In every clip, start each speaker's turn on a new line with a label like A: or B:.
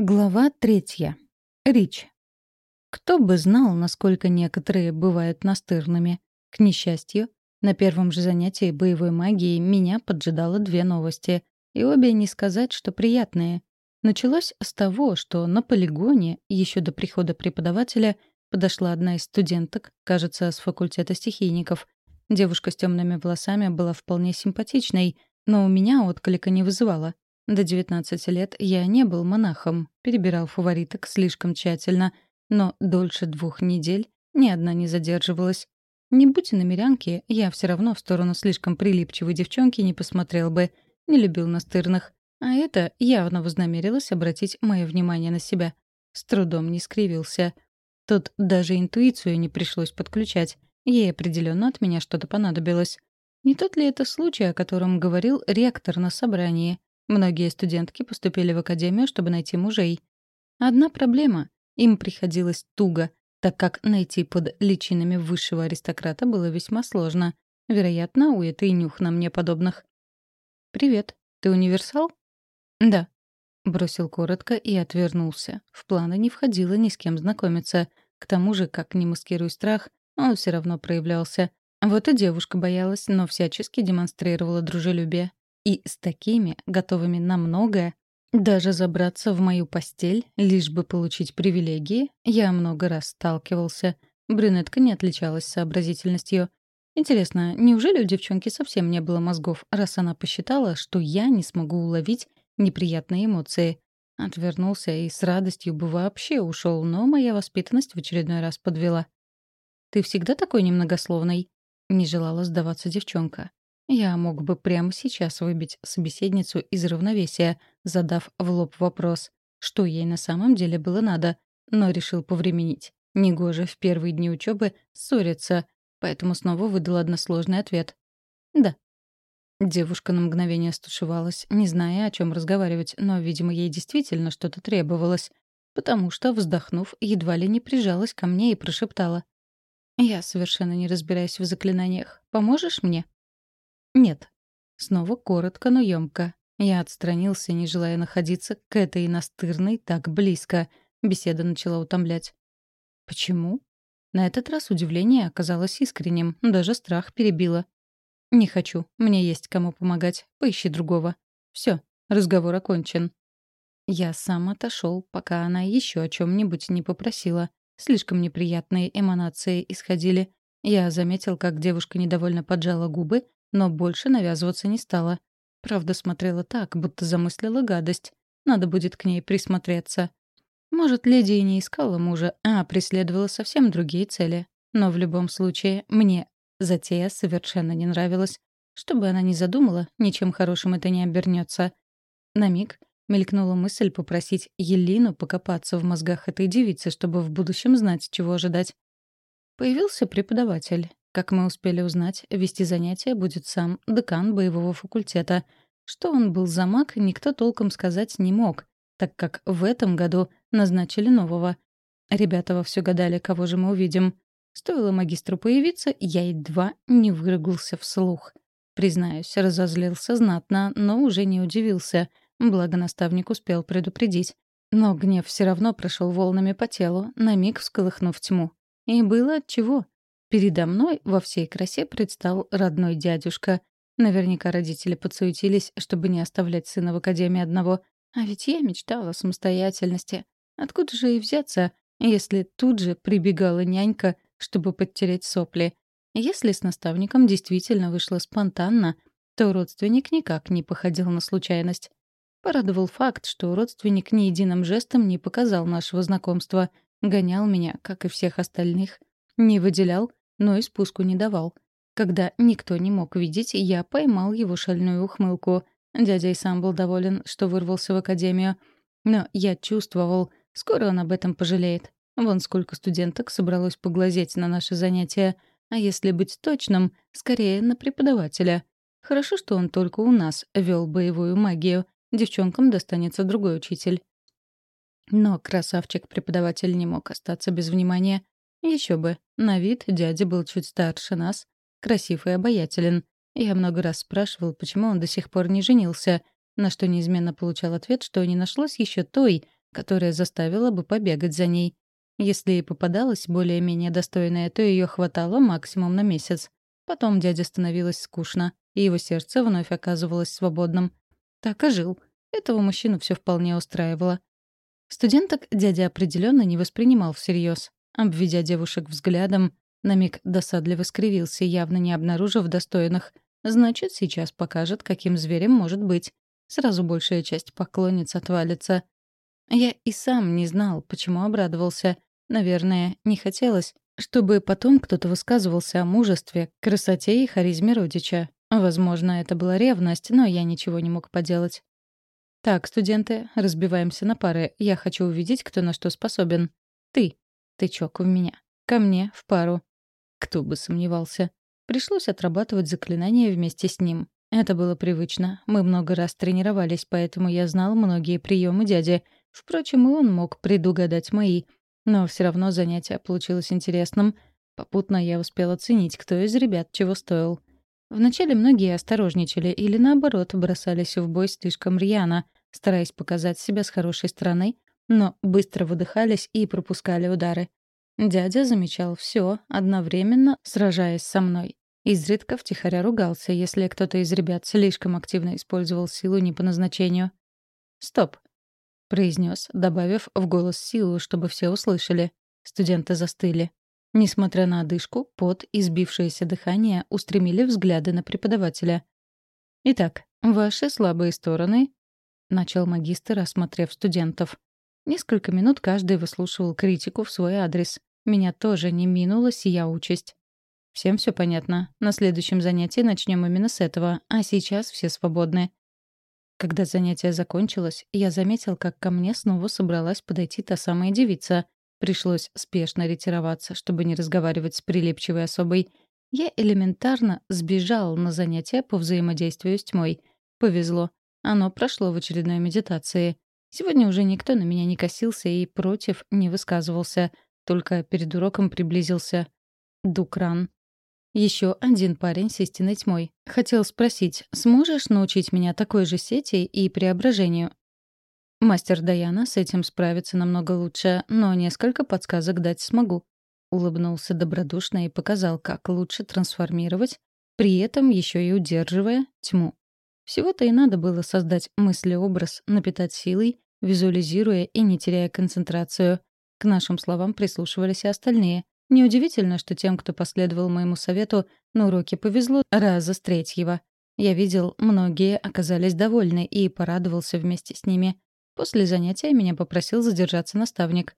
A: Глава третья. Рич. Кто бы знал, насколько некоторые бывают настырными. К несчастью, на первом же занятии боевой магии меня поджидало две новости. И обе не сказать, что приятные. Началось с того, что на полигоне, еще до прихода преподавателя, подошла одна из студенток, кажется, с факультета стихийников. Девушка с темными волосами была вполне симпатичной, но у меня отклика не вызывала. До 19 лет я не был монахом, перебирал фавориток слишком тщательно, но дольше двух недель ни одна не задерживалась. Не будь на мирянке, я все равно в сторону слишком прилипчивой девчонки не посмотрел бы, не любил настырных. А это явно вознамерилось обратить мое внимание на себя. С трудом не скривился. Тут даже интуицию не пришлось подключать. Ей определенно от меня что-то понадобилось. Не тот ли это случай, о котором говорил ректор на собрании? Многие студентки поступили в академию, чтобы найти мужей. Одна проблема — им приходилось туго, так как найти под личинами высшего аристократа было весьма сложно. Вероятно, у этой нюх на мне подобных. «Привет. Ты универсал?» «Да», — бросил коротко и отвернулся. В планы не входило ни с кем знакомиться. К тому же, как не маскируй страх, он все равно проявлялся. Вот и девушка боялась, но всячески демонстрировала дружелюбие. И с такими, готовыми на многое, даже забраться в мою постель, лишь бы получить привилегии, я много раз сталкивался. Брюнетка не отличалась сообразительностью. Интересно, неужели у девчонки совсем не было мозгов, раз она посчитала, что я не смогу уловить неприятные эмоции? Отвернулся и с радостью бы вообще ушел, но моя воспитанность в очередной раз подвела. «Ты всегда такой немногословный?» — не желала сдаваться девчонка. Я мог бы прямо сейчас выбить собеседницу из равновесия, задав в лоб вопрос, что ей на самом деле было надо, но решил повременить. Негоже в первые дни учебы ссориться, поэтому снова выдал односложный ответ. «Да». Девушка на мгновение стушевалась, не зная, о чем разговаривать, но, видимо, ей действительно что-то требовалось, потому что, вздохнув, едва ли не прижалась ко мне и прошептала. «Я совершенно не разбираюсь в заклинаниях. Поможешь мне?» «Нет». Снова коротко, но ёмко. Я отстранился, не желая находиться к этой настырной так близко. Беседа начала утомлять. «Почему?» На этот раз удивление оказалось искренним, даже страх перебило. «Не хочу. Мне есть кому помогать. Поищи другого. Все, разговор окончен». Я сам отошел, пока она еще о чем нибудь не попросила. Слишком неприятные эманации исходили. Я заметил, как девушка недовольно поджала губы, но больше навязываться не стала. Правда, смотрела так, будто замыслила гадость. Надо будет к ней присмотреться. Может, леди и не искала мужа, а преследовала совсем другие цели. Но в любом случае, мне затея совершенно не нравилась. Что бы она ни задумала, ничем хорошим это не обернется. На миг мелькнула мысль попросить Елину покопаться в мозгах этой девицы, чтобы в будущем знать, чего ожидать. Появился преподаватель. Как мы успели узнать, вести занятия будет сам декан боевого факультета. Что он был за маг, никто толком сказать не мог, так как в этом году назначили нового. Ребята вовсю гадали, кого же мы увидим. Стоило магистру появиться, я едва не выругался вслух. Признаюсь, разозлился знатно, но уже не удивился. Благо наставник успел предупредить. Но гнев все равно прошел волнами по телу, на миг всколыхнув тьму. И было отчего. Передо мной во всей красе предстал родной дядюшка. Наверняка родители подсуетились, чтобы не оставлять сына в академии одного. А ведь я мечтала о самостоятельности. Откуда же и взяться, если тут же прибегала нянька, чтобы подтереть сопли? Если с наставником действительно вышло спонтанно, то родственник никак не походил на случайность. Порадовал факт, что родственник ни единым жестом не показал нашего знакомства, гонял меня, как и всех остальных, не выделял но и спуску не давал. Когда никто не мог видеть, я поймал его шальную ухмылку. Дядя и сам был доволен, что вырвался в академию. Но я чувствовал, скоро он об этом пожалеет. Вон сколько студенток собралось поглазеть на наши занятия. А если быть точным, скорее на преподавателя. Хорошо, что он только у нас вел боевую магию. Девчонкам достанется другой учитель. Но красавчик-преподаватель не мог остаться без внимания. Еще бы. На вид дядя был чуть старше нас, красив и обаятелен. Я много раз спрашивал, почему он до сих пор не женился, на что неизменно получал ответ, что не нашлось еще той, которая заставила бы побегать за ней. Если и попадалась более-менее достойная, то ее хватало максимум на месяц. Потом дяде становилось скучно, и его сердце вновь оказывалось свободным. Так и жил. Этого мужчину все вполне устраивало. Студенток дядя определенно не воспринимал всерьез. Обведя девушек взглядом, на миг досадливо скривился, явно не обнаружив достойных. Значит, сейчас покажет, каким зверем может быть. Сразу большая часть поклонниц отвалится. Я и сам не знал, почему обрадовался. Наверное, не хотелось, чтобы потом кто-то высказывался о мужестве, красоте и харизме родича. Возможно, это была ревность, но я ничего не мог поделать. «Так, студенты, разбиваемся на пары. Я хочу увидеть, кто на что способен. Ты. Тычок в меня. Ко мне, в пару. Кто бы сомневался. Пришлось отрабатывать заклинания вместе с ним. Это было привычно. Мы много раз тренировались, поэтому я знал многие приемы дяди. Впрочем, и он мог предугадать мои. Но все равно занятие получилось интересным. Попутно я успел оценить, кто из ребят чего стоил. Вначале многие осторожничали или, наоборот, бросались в бой слишком рьяно, стараясь показать себя с хорошей стороны, но быстро выдыхались и пропускали удары. Дядя замечал все, одновременно сражаясь со мной. Изредка втихаря ругался, если кто-то из ребят слишком активно использовал силу не по назначению. «Стоп», — произнес, добавив в голос силу, чтобы все услышали. Студенты застыли. Несмотря на одышку, пот и сбившееся дыхание устремили взгляды на преподавателя. «Итак, ваши слабые стороны», — начал магистр, осмотрев студентов. Несколько минут каждый выслушивал критику в свой адрес. Меня тоже не минула сия участь. Всем все понятно. На следующем занятии начнем именно с этого, а сейчас все свободны. Когда занятие закончилось, я заметил, как ко мне снова собралась подойти та самая девица. Пришлось спешно ретироваться, чтобы не разговаривать с прилипчивой особой. Я элементарно сбежал на занятие по взаимодействию с тьмой. Повезло. Оно прошло в очередной медитации. Сегодня уже никто на меня не косился и против не высказывался, только перед уроком приблизился Дукран. Еще один парень с истинной тьмой. Хотел спросить, сможешь научить меня такой же сети и преображению? Мастер Даяна с этим справится намного лучше, но несколько подсказок дать смогу. Улыбнулся добродушно и показал, как лучше трансформировать, при этом еще и удерживая тьму. Всего-то и надо было создать мыслеобраз, напитать силой визуализируя и не теряя концентрацию. К нашим словам прислушивались и остальные. Неудивительно, что тем, кто последовал моему совету, на уроке повезло раза с третьего. Я видел, многие оказались довольны и порадовался вместе с ними. После занятия меня попросил задержаться наставник.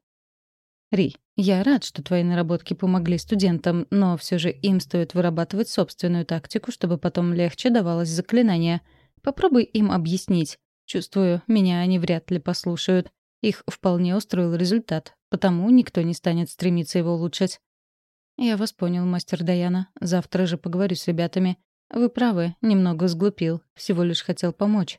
A: «Ри, я рад, что твои наработки помогли студентам, но все же им стоит вырабатывать собственную тактику, чтобы потом легче давалось заклинание. Попробуй им объяснить, Чувствую, меня они вряд ли послушают. Их вполне устроил результат, потому никто не станет стремиться его улучшить. Я вас понял, мастер Даяна. Завтра же поговорю с ребятами. Вы правы, немного сглупил, всего лишь хотел помочь.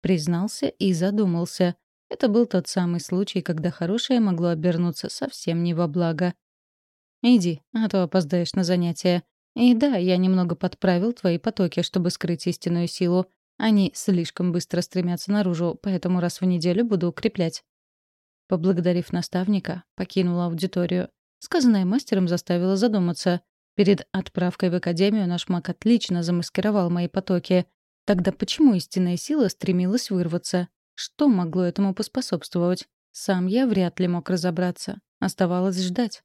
A: Признался и задумался. Это был тот самый случай, когда хорошее могло обернуться совсем не во благо. «Иди, а то опоздаешь на занятия. И да, я немного подправил твои потоки, чтобы скрыть истинную силу. Они слишком быстро стремятся наружу, поэтому раз в неделю буду укреплять. Поблагодарив наставника, покинула аудиторию. Сказанное мастером заставило задуматься. Перед отправкой в академию наш маг отлично замаскировал мои потоки. Тогда почему истинная сила стремилась вырваться? Что могло этому поспособствовать? Сам я вряд ли мог разобраться. Оставалось ждать.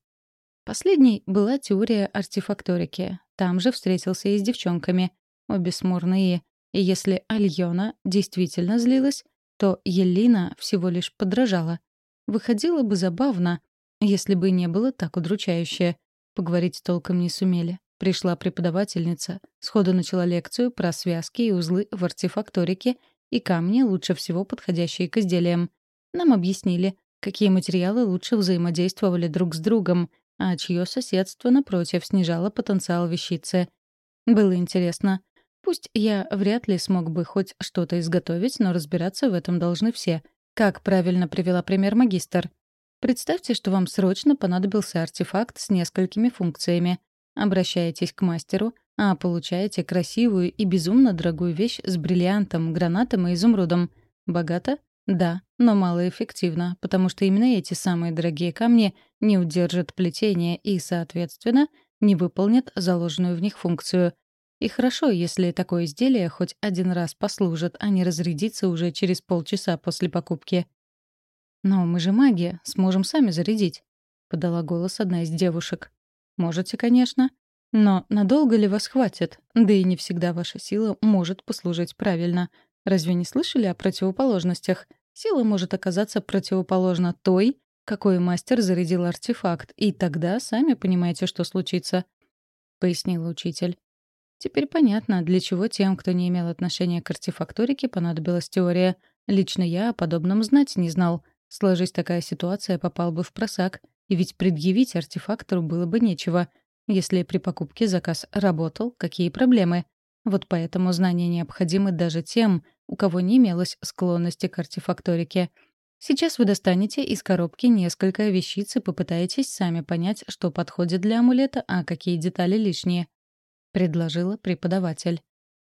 A: Последней была теория артефакторики. Там же встретился и с девчонками. Обе смурные. И если Альона действительно злилась, то Елина всего лишь подражала. Выходило бы забавно, если бы не было так удручающе. Поговорить толком не сумели. Пришла преподавательница, сходу начала лекцию про связки и узлы в артефакторике и камни, лучше всего подходящие к изделиям. Нам объяснили, какие материалы лучше взаимодействовали друг с другом, а чье соседство, напротив, снижало потенциал вещицы. Было интересно, Пусть я вряд ли смог бы хоть что-то изготовить, но разбираться в этом должны все. Как правильно привела пример магистр. Представьте, что вам срочно понадобился артефакт с несколькими функциями. Обращаетесь к мастеру, а получаете красивую и безумно дорогую вещь с бриллиантом, гранатом и изумрудом. Богато? Да, но малоэффективно, потому что именно эти самые дорогие камни не удержат плетение и, соответственно, не выполнят заложенную в них функцию. И хорошо, если такое изделие хоть один раз послужит, а не разрядится уже через полчаса после покупки. «Но мы же маги, сможем сами зарядить», — подала голос одна из девушек. «Можете, конечно. Но надолго ли вас хватит? Да и не всегда ваша сила может послужить правильно. Разве не слышали о противоположностях? Сила может оказаться противоположна той, какой мастер зарядил артефакт, и тогда сами понимаете, что случится», — пояснил учитель. Теперь понятно, для чего тем, кто не имел отношения к артефакторике, понадобилась теория. Лично я о подобном знать не знал. Сложись такая ситуация, попал бы в просак. И ведь предъявить артефактору было бы нечего. Если при покупке заказ работал, какие проблемы? Вот поэтому знания необходимы даже тем, у кого не имелось склонности к артефакторике. Сейчас вы достанете из коробки несколько вещиц и попытаетесь сами понять, что подходит для амулета, а какие детали лишние. Предложила преподаватель.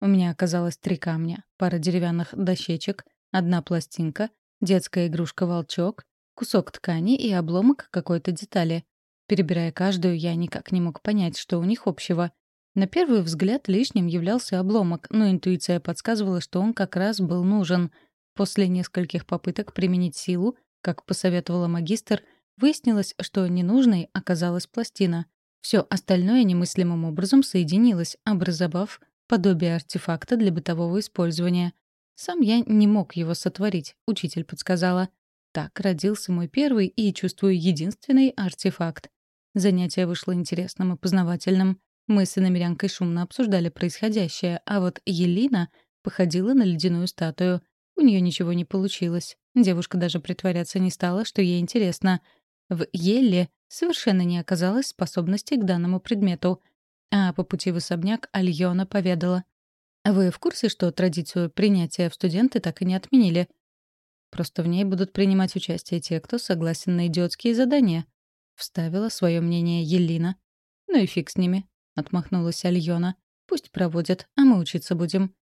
A: У меня оказалось три камня, пара деревянных дощечек, одна пластинка, детская игрушка-волчок, кусок ткани и обломок какой-то детали. Перебирая каждую, я никак не мог понять, что у них общего. На первый взгляд лишним являлся обломок, но интуиция подсказывала, что он как раз был нужен. После нескольких попыток применить силу, как посоветовала магистр, выяснилось, что ненужной оказалась пластина. Все остальное немыслимым образом соединилось, образовав подобие артефакта для бытового использования. Сам я не мог его сотворить, учитель подсказала. Так родился мой первый и, чувствую, единственный артефакт. Занятие вышло интересным и познавательным. Мы с иномерянкой шумно обсуждали происходящее, а вот Елина походила на ледяную статую. У нее ничего не получилось. Девушка даже притворяться не стала, что ей интересно. В Елле совершенно не оказалось способности к данному предмету. А по пути в особняк Альона поведала. «Вы в курсе, что традицию принятия в студенты так и не отменили? Просто в ней будут принимать участие те, кто согласен на идиотские задания», — вставила свое мнение Елина. «Ну и фиг с ними», — отмахнулась Альона. «Пусть проводят, а мы учиться будем».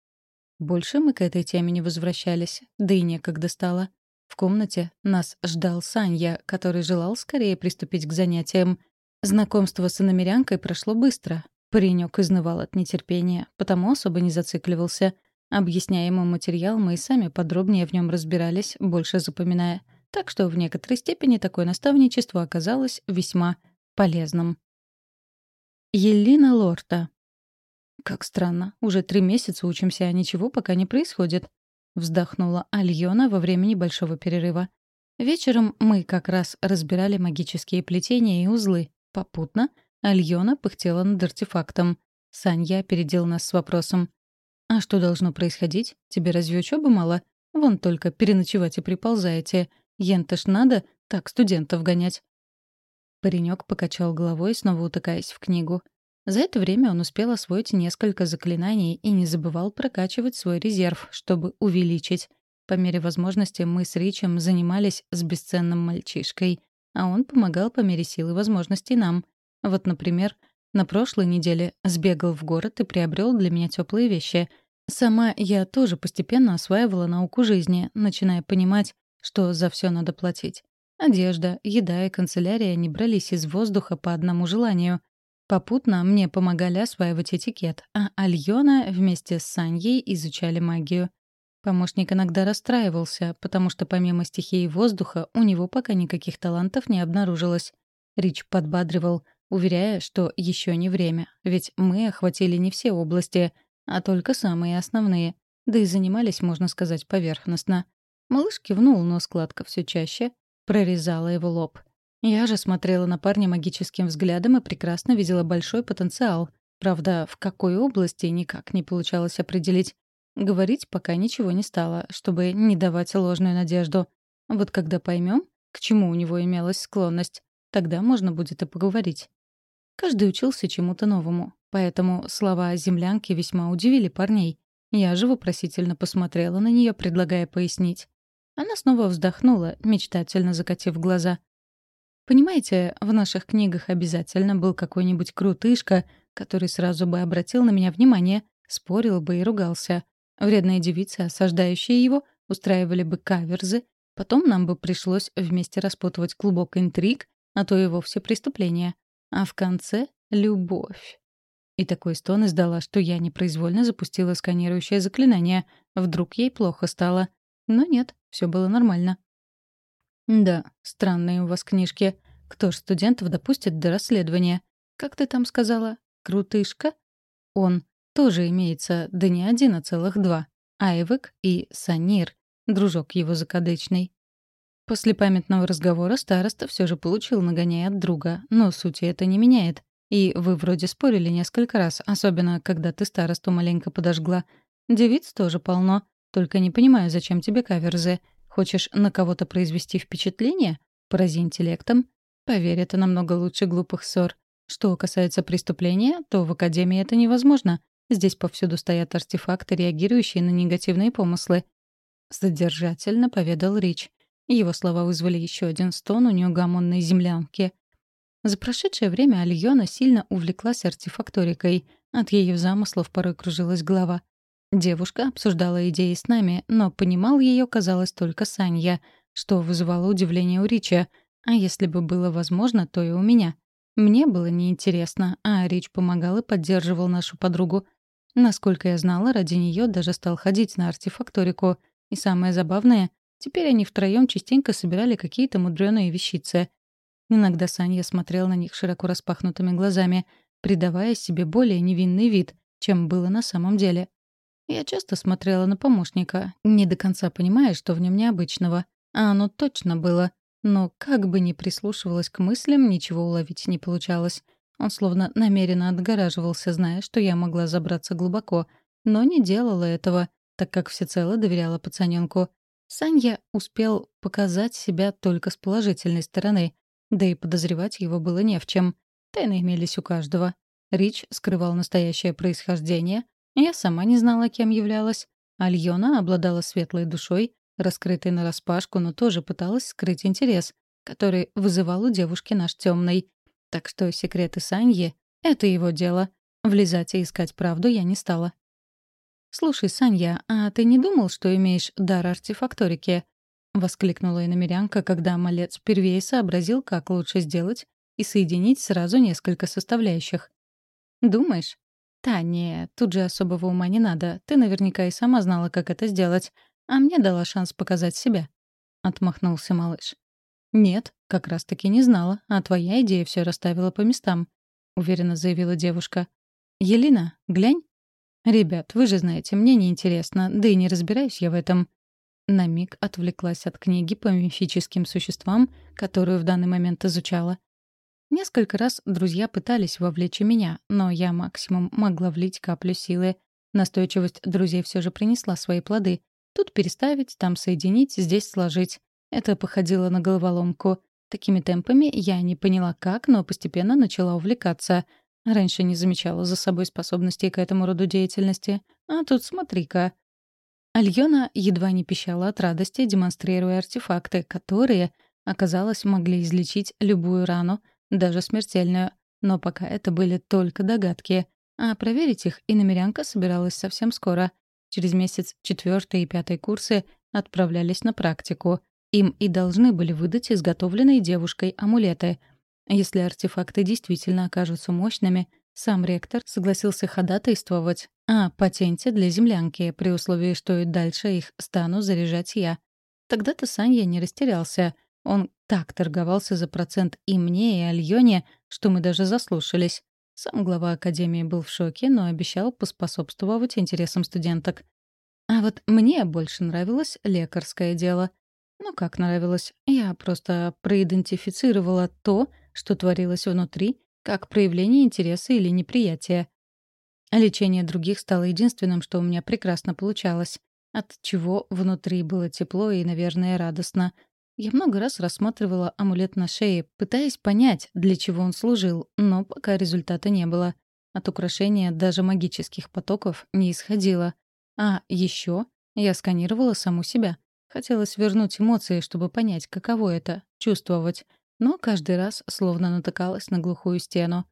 A: Больше мы к этой теме не возвращались, да и некогда стало. В комнате нас ждал Санья, который желал скорее приступить к занятиям. Знакомство с иномерянкой прошло быстро. Паренек изнывал от нетерпения, потому особо не зацикливался. Объясняя ему материал, мы и сами подробнее в нем разбирались, больше запоминая. Так что в некоторой степени такое наставничество оказалось весьма полезным. Елена Лорта. Как странно, уже три месяца учимся, а ничего пока не происходит. Вздохнула Альона во время небольшого перерыва. Вечером мы как раз разбирали магические плетения и узлы. Попутно Альона пыхтела над артефактом. Санья опередил нас с вопросом. «А что должно происходить? Тебе разве учебы мало? Вон только переночевать и приползаете. Ента ж надо так студентов гонять». Паренек покачал головой, снова утыкаясь в книгу. За это время он успел освоить несколько заклинаний и не забывал прокачивать свой резерв, чтобы увеличить. По мере возможности мы с Ричем занимались с бесценным мальчишкой, а он помогал по мере силы возможностей нам. Вот, например, на прошлой неделе сбегал в город и приобрел для меня теплые вещи. Сама я тоже постепенно осваивала науку жизни, начиная понимать, что за все надо платить. Одежда, еда и канцелярия не брались из воздуха по одному желанию — Попутно мне помогали осваивать этикет, а Альона вместе с Саньей изучали магию. Помощник иногда расстраивался, потому что помимо стихии воздуха у него пока никаких талантов не обнаружилось. Рич подбадривал, уверяя, что еще не время, ведь мы охватили не все области, а только самые основные, да и занимались, можно сказать, поверхностно. Малыш кивнул, но складка все чаще прорезала его лоб — я же смотрела на парня магическим взглядом и прекрасно видела большой потенциал. Правда, в какой области никак не получалось определить. Говорить пока ничего не стало, чтобы не давать ложную надежду. Вот когда поймем, к чему у него имелась склонность, тогда можно будет и поговорить. Каждый учился чему-то новому, поэтому слова землянки весьма удивили парней. Я же вопросительно посмотрела на нее, предлагая пояснить. Она снова вздохнула, мечтательно закатив глаза — Понимаете, в наших книгах обязательно был какой-нибудь крутышка, который сразу бы обратил на меня внимание, спорил бы и ругался. Вредные девицы, осаждающие его, устраивали бы каверзы, потом нам бы пришлось вместе распутывать клубок интриг, а то и вовсе преступления. А в конце — любовь. И такой стон издала, что я непроизвольно запустила сканирующее заклинание. Вдруг ей плохо стало. Но нет, все было нормально. «Да, странные у вас книжки. Кто ж студентов допустит до расследования? Как ты там сказала? Крутышка?» Он тоже имеется, да не один, а целых два. Айвек и Санир, дружок его закадычный. После памятного разговора староста все же получил нагоняй от друга, но сути это не меняет. И вы вроде спорили несколько раз, особенно когда ты старосту маленько подожгла. Девиц тоже полно. Только не понимаю, зачем тебе каверзы. Хочешь на кого-то произвести впечатление? Порази интеллектом. Поверь, это намного лучше глупых ссор. Что касается преступления, то в Академии это невозможно. Здесь повсюду стоят артефакты, реагирующие на негативные помыслы. Содержательно поведал Рич. Его слова вызвали еще один стон у неугомонной землянки. За прошедшее время Альона сильно увлеклась артефакторикой. От ее замыслов порой кружилась голова. Девушка обсуждала идеи с нами, но понимал ее, казалось, только Санья, что вызывало удивление у Рича. А если бы было возможно, то и у меня. Мне было неинтересно, а Рич помогал и поддерживал нашу подругу. Насколько я знала, ради нее даже стал ходить на артефакторику. И самое забавное, теперь они втроем частенько собирали какие-то мудреные вещицы. Иногда Саня смотрел на них широко распахнутыми глазами, придавая себе более невинный вид, чем было на самом деле. Я часто смотрела на помощника, не до конца понимая, что в нем необычного. А оно точно было. Но как бы ни прислушивалась к мыслям, ничего уловить не получалось. Он словно намеренно отгораживался, зная, что я могла забраться глубоко, но не делала этого, так как всецело доверяла пацаненку. Санья успел показать себя только с положительной стороны, да и подозревать его было не в чем. Тайны имелись у каждого. Рич скрывал настоящее происхождение. Я сама не знала, кем являлась. Альона обладала светлой душой, раскрытой нараспашку, но тоже пыталась скрыть интерес, который вызывал у девушки наш темный. Так что секреты Саньи — это его дело. Влезать и искать правду я не стала. «Слушай, Санья, а ты не думал, что имеешь дар артефакторики?» — воскликнула иномерянка, когда малец впервые сообразил, как лучше сделать и соединить сразу несколько составляющих. «Думаешь?» «Та, не, тут же особого ума не надо. Ты наверняка и сама знала, как это сделать. А мне дала шанс показать себя», — отмахнулся малыш. «Нет, как раз-таки не знала, а твоя идея все расставила по местам», — уверенно заявила девушка. «Елена, глянь». «Ребят, вы же знаете, мне неинтересно, да и не разбираюсь я в этом», на миг отвлеклась от книги по мифическим существам, которую в данный момент изучала. Несколько раз друзья пытались вовлечь меня, но я максимум могла влить каплю силы. Настойчивость друзей все же принесла свои плоды. Тут переставить, там соединить, здесь сложить. Это походило на головоломку. Такими темпами я не поняла как, но постепенно начала увлекаться. Раньше не замечала за собой способностей к этому роду деятельности. А тут смотри-ка. Альона едва не пищала от радости, демонстрируя артефакты, которые, оказалось, могли излечить любую рану, даже смертельную. Но пока это были только догадки. А проверить их иномерянка собиралась совсем скоро. Через месяц четвертый и пятый курсы отправлялись на практику. Им и должны были выдать изготовленные девушкой амулеты. Если артефакты действительно окажутся мощными, сам ректор согласился ходатайствовать о патенте для землянки, при условии, что и дальше их стану заряжать я. Тогда-то Санья не растерялся. Он так торговался за процент и мне, и Альоне, что мы даже заслушались. Сам глава Академии был в шоке, но обещал поспособствовать интересам студенток. А вот мне больше нравилось лекарское дело. Ну как нравилось? Я просто проидентифицировала то, что творилось внутри, как проявление интереса или неприятия. Лечение других стало единственным, что у меня прекрасно получалось, от чего внутри было тепло и, наверное, радостно. Я много раз рассматривала амулет на шее, пытаясь понять, для чего он служил, но пока результата не было. От украшения даже магических потоков не исходило. А еще я сканировала саму себя. Хотелось вернуть эмоции, чтобы понять, каково это — чувствовать но каждый раз словно натыкалась на глухую стену.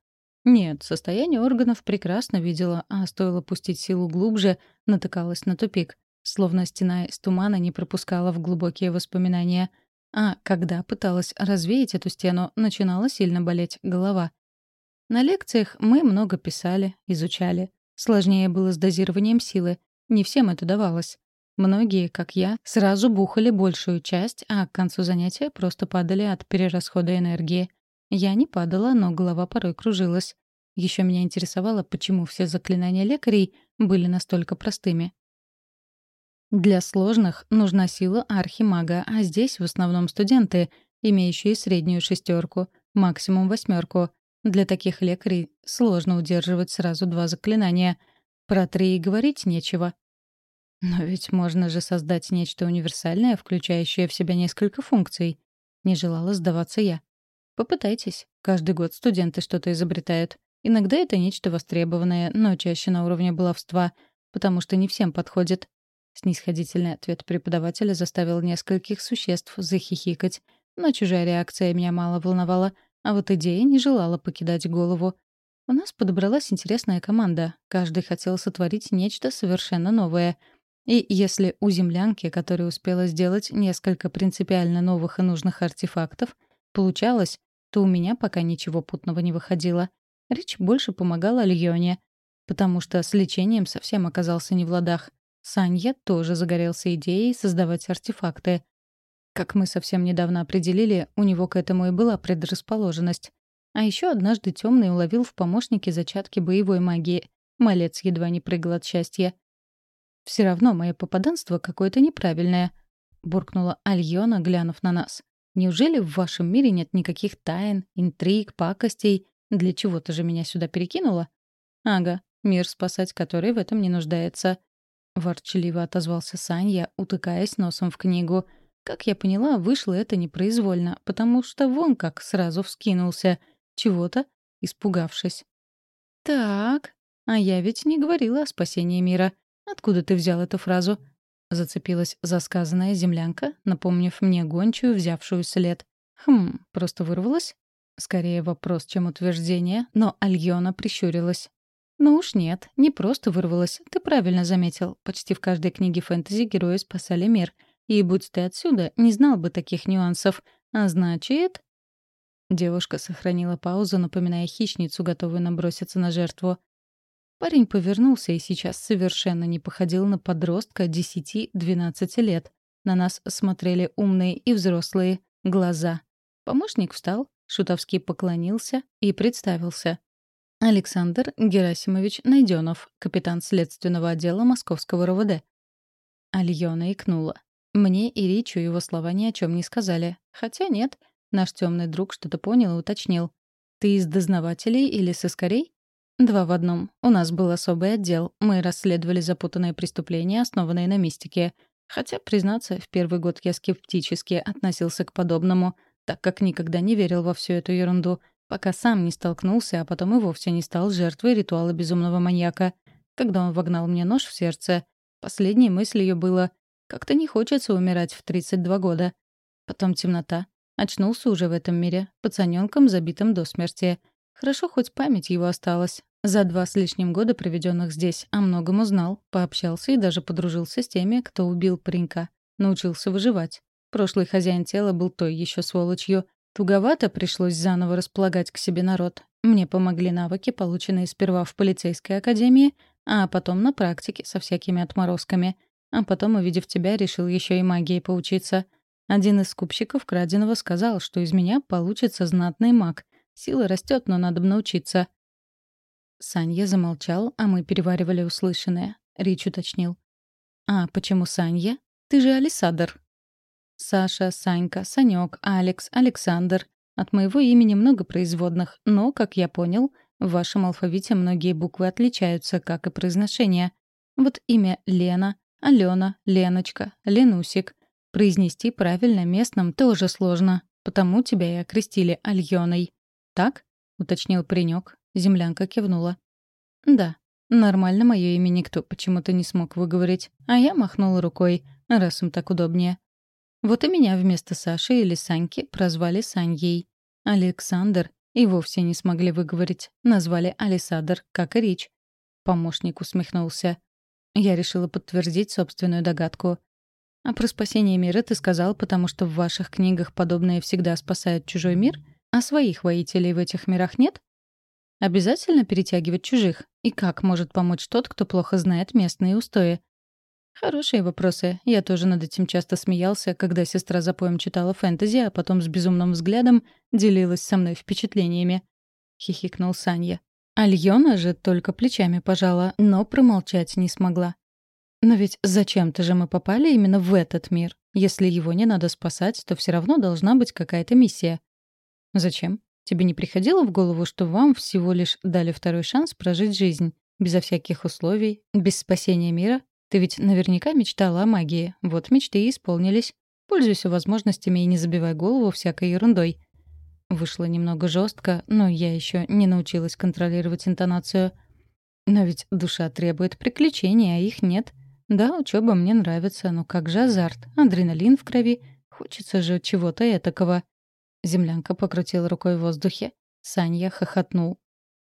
A: Нет, состояние органов прекрасно видела, а стоило пустить силу глубже, натыкалась на тупик. словно стена из тумана не пропускала в глубокие воспоминания. А когда пыталась развеять эту стену, начинала сильно болеть голова. На лекциях мы много писали, изучали. Сложнее было с дозированием силы. Не всем это давалось. Многие, как я, сразу бухали большую часть, а к концу занятия просто падали от перерасхода энергии. Я не падала, но голова порой кружилась. Еще меня интересовало, почему все заклинания лекарей были настолько простыми. Для сложных нужна сила архимага, а здесь в основном студенты, имеющие среднюю шестерку, максимум восьмерку. Для таких лекарей сложно удерживать сразу два заклинания. Про три и говорить нечего. Но ведь можно же создать нечто универсальное, включающее в себя несколько функций. Не желала сдаваться я. Попытайтесь. Каждый год студенты что-то изобретают. Иногда это нечто востребованное, но чаще на уровне баловства, потому что не всем подходит. Снисходительный ответ преподавателя заставил нескольких существ захихикать, но чужая реакция меня мало волновала, а вот идея не желала покидать голову. У нас подобралась интересная команда. Каждый хотел сотворить нечто совершенно новое — и если у землянки, которая успела сделать несколько принципиально новых и нужных артефактов, получалось, то у меня пока ничего путного не выходило. Речь больше помогала Альоне, потому что с лечением совсем оказался не в ладах. Санья тоже загорелся идеей создавать артефакты. Как мы совсем недавно определили, у него к этому и была предрасположенность. А еще однажды Темный уловил в помощнике зачатки боевой магии. Малец едва не прыгал от счастья. Все равно мое попаданство какое-то неправильное», — буркнула Альона, глянув на нас. «Неужели в вашем мире нет никаких тайн, интриг, пакостей? Для чего ты же меня сюда перекинула?» «Ага, мир спасать который в этом не нуждается», — ворчливо отозвался Санья, утыкаясь носом в книгу. Как я поняла, вышло это непроизвольно, потому что вон как сразу вскинулся, чего-то испугавшись. «Так, а я ведь не говорила о спасении мира. «Откуда ты взял эту фразу?» Зацепилась за сказанное землянка, напомнив мне гончую, взявшую след. «Хм, просто вырвалась?» Скорее вопрос, чем утверждение, но Альона прищурилась. «Ну уж нет, не просто вырвалась. Ты правильно заметил. Почти в каждой книге фэнтези герои спасали мир. И будь ты отсюда, не знал бы таких нюансов. А значит...» Девушка сохранила паузу, напоминая хищницу, готовую наброситься на жертву. Парень повернулся и сейчас совершенно не походил на подростка 10-12 лет. На нас смотрели умные и взрослые глаза. Помощник встал, Шутовский поклонился и представился. Александр Герасимович Найденов, капитан следственного отдела Московского РОВД. Альона икнула. Мне и Ричу его слова ни о чем не сказали. Хотя нет, наш темный друг что-то понял и уточнил. «Ты из дознавателей или сыскарей?» Два в одном. У нас был особый отдел. Мы расследовали запутанные преступления, основанные на мистике. Хотя, признаться, в первый год я скептически относился к подобному, так как никогда не верил во всю эту ерунду, пока сам не столкнулся, а потом и вовсе не стал жертвой ритуала безумного маньяка. Когда он вогнал мне нож в сердце, последней мыслью было «как-то не хочется умирать в 32 года». Потом темнота. Очнулся уже в этом мире, пацанёнком, забитым до смерти — Хорошо, хоть память его осталась. За два с лишним года, проведенных здесь, о многом узнал, пообщался и даже подружился с теми, кто убил паренька. Научился выживать. Прошлый хозяин тела был той еще сволочью. Туговато пришлось заново располагать к себе народ. Мне помогли навыки, полученные сперва в полицейской академии, а потом на практике со всякими отморозками. А потом, увидев тебя, решил еще и магией поучиться. Один из скупщиков краденого сказал, что из меня получится знатный маг, Сила растет, но надо бы научиться. Санья замолчал, а мы переваривали услышанное. Рич уточнил. «А почему Санья? Ты же Алисадр». Саша, Санька, Санек, Алекс, Александр. От моего имени много производных, но, как я понял, в вашем алфавите многие буквы отличаются, как и произношение. Вот имя Лена, Алена, Леночка, Ленусик. Произнести правильно местным тоже сложно, потому тебя и окрестили Альоной. «Так?» — уточнил паренек. Землянка кивнула. «Да, нормально мое имя никто почему-то не смог выговорить, а я махнула рукой, раз им так удобнее. Вот и меня вместо Саши или Саньки прозвали Саньей. Александр и вовсе не смогли выговорить, назвали Алисадр, как и Рич. Помощник усмехнулся. Я решила подтвердить собственную догадку. А про спасение мира ты сказал, потому что в ваших книгах подобные всегда спасают чужой мир, а своих воителей в этих мирах нет? Обязательно перетягивать чужих? И как может помочь тот, кто плохо знает местные устои? Хорошие вопросы. Я тоже над этим часто смеялся, когда сестра за поем читала фэнтези, а потом с безумным взглядом делилась со мной впечатлениями. Хихикнул Санья. Альона же только плечами пожала, но промолчать не смогла. Но ведь зачем-то же мы попали именно в этот мир. Если его не надо спасать, то все равно должна быть какая-то миссия. Зачем? Тебе не приходило в голову, что вам всего лишь дали второй шанс прожить жизнь? Безо всяких условий, без спасения мира? Ты ведь наверняка мечтала о магии. Вот мечты и исполнились. Пользуйся возможностями и не забивай голову всякой ерундой. Вышло немного жестко, но я еще не научилась контролировать интонацию. Но ведь душа требует приключений, а их нет. Да, учеба мне нравится, но как же азарт, адреналин в крови. Хочется же чего-то этакого. Землянка покрутила рукой в воздухе. Саня хохотнул.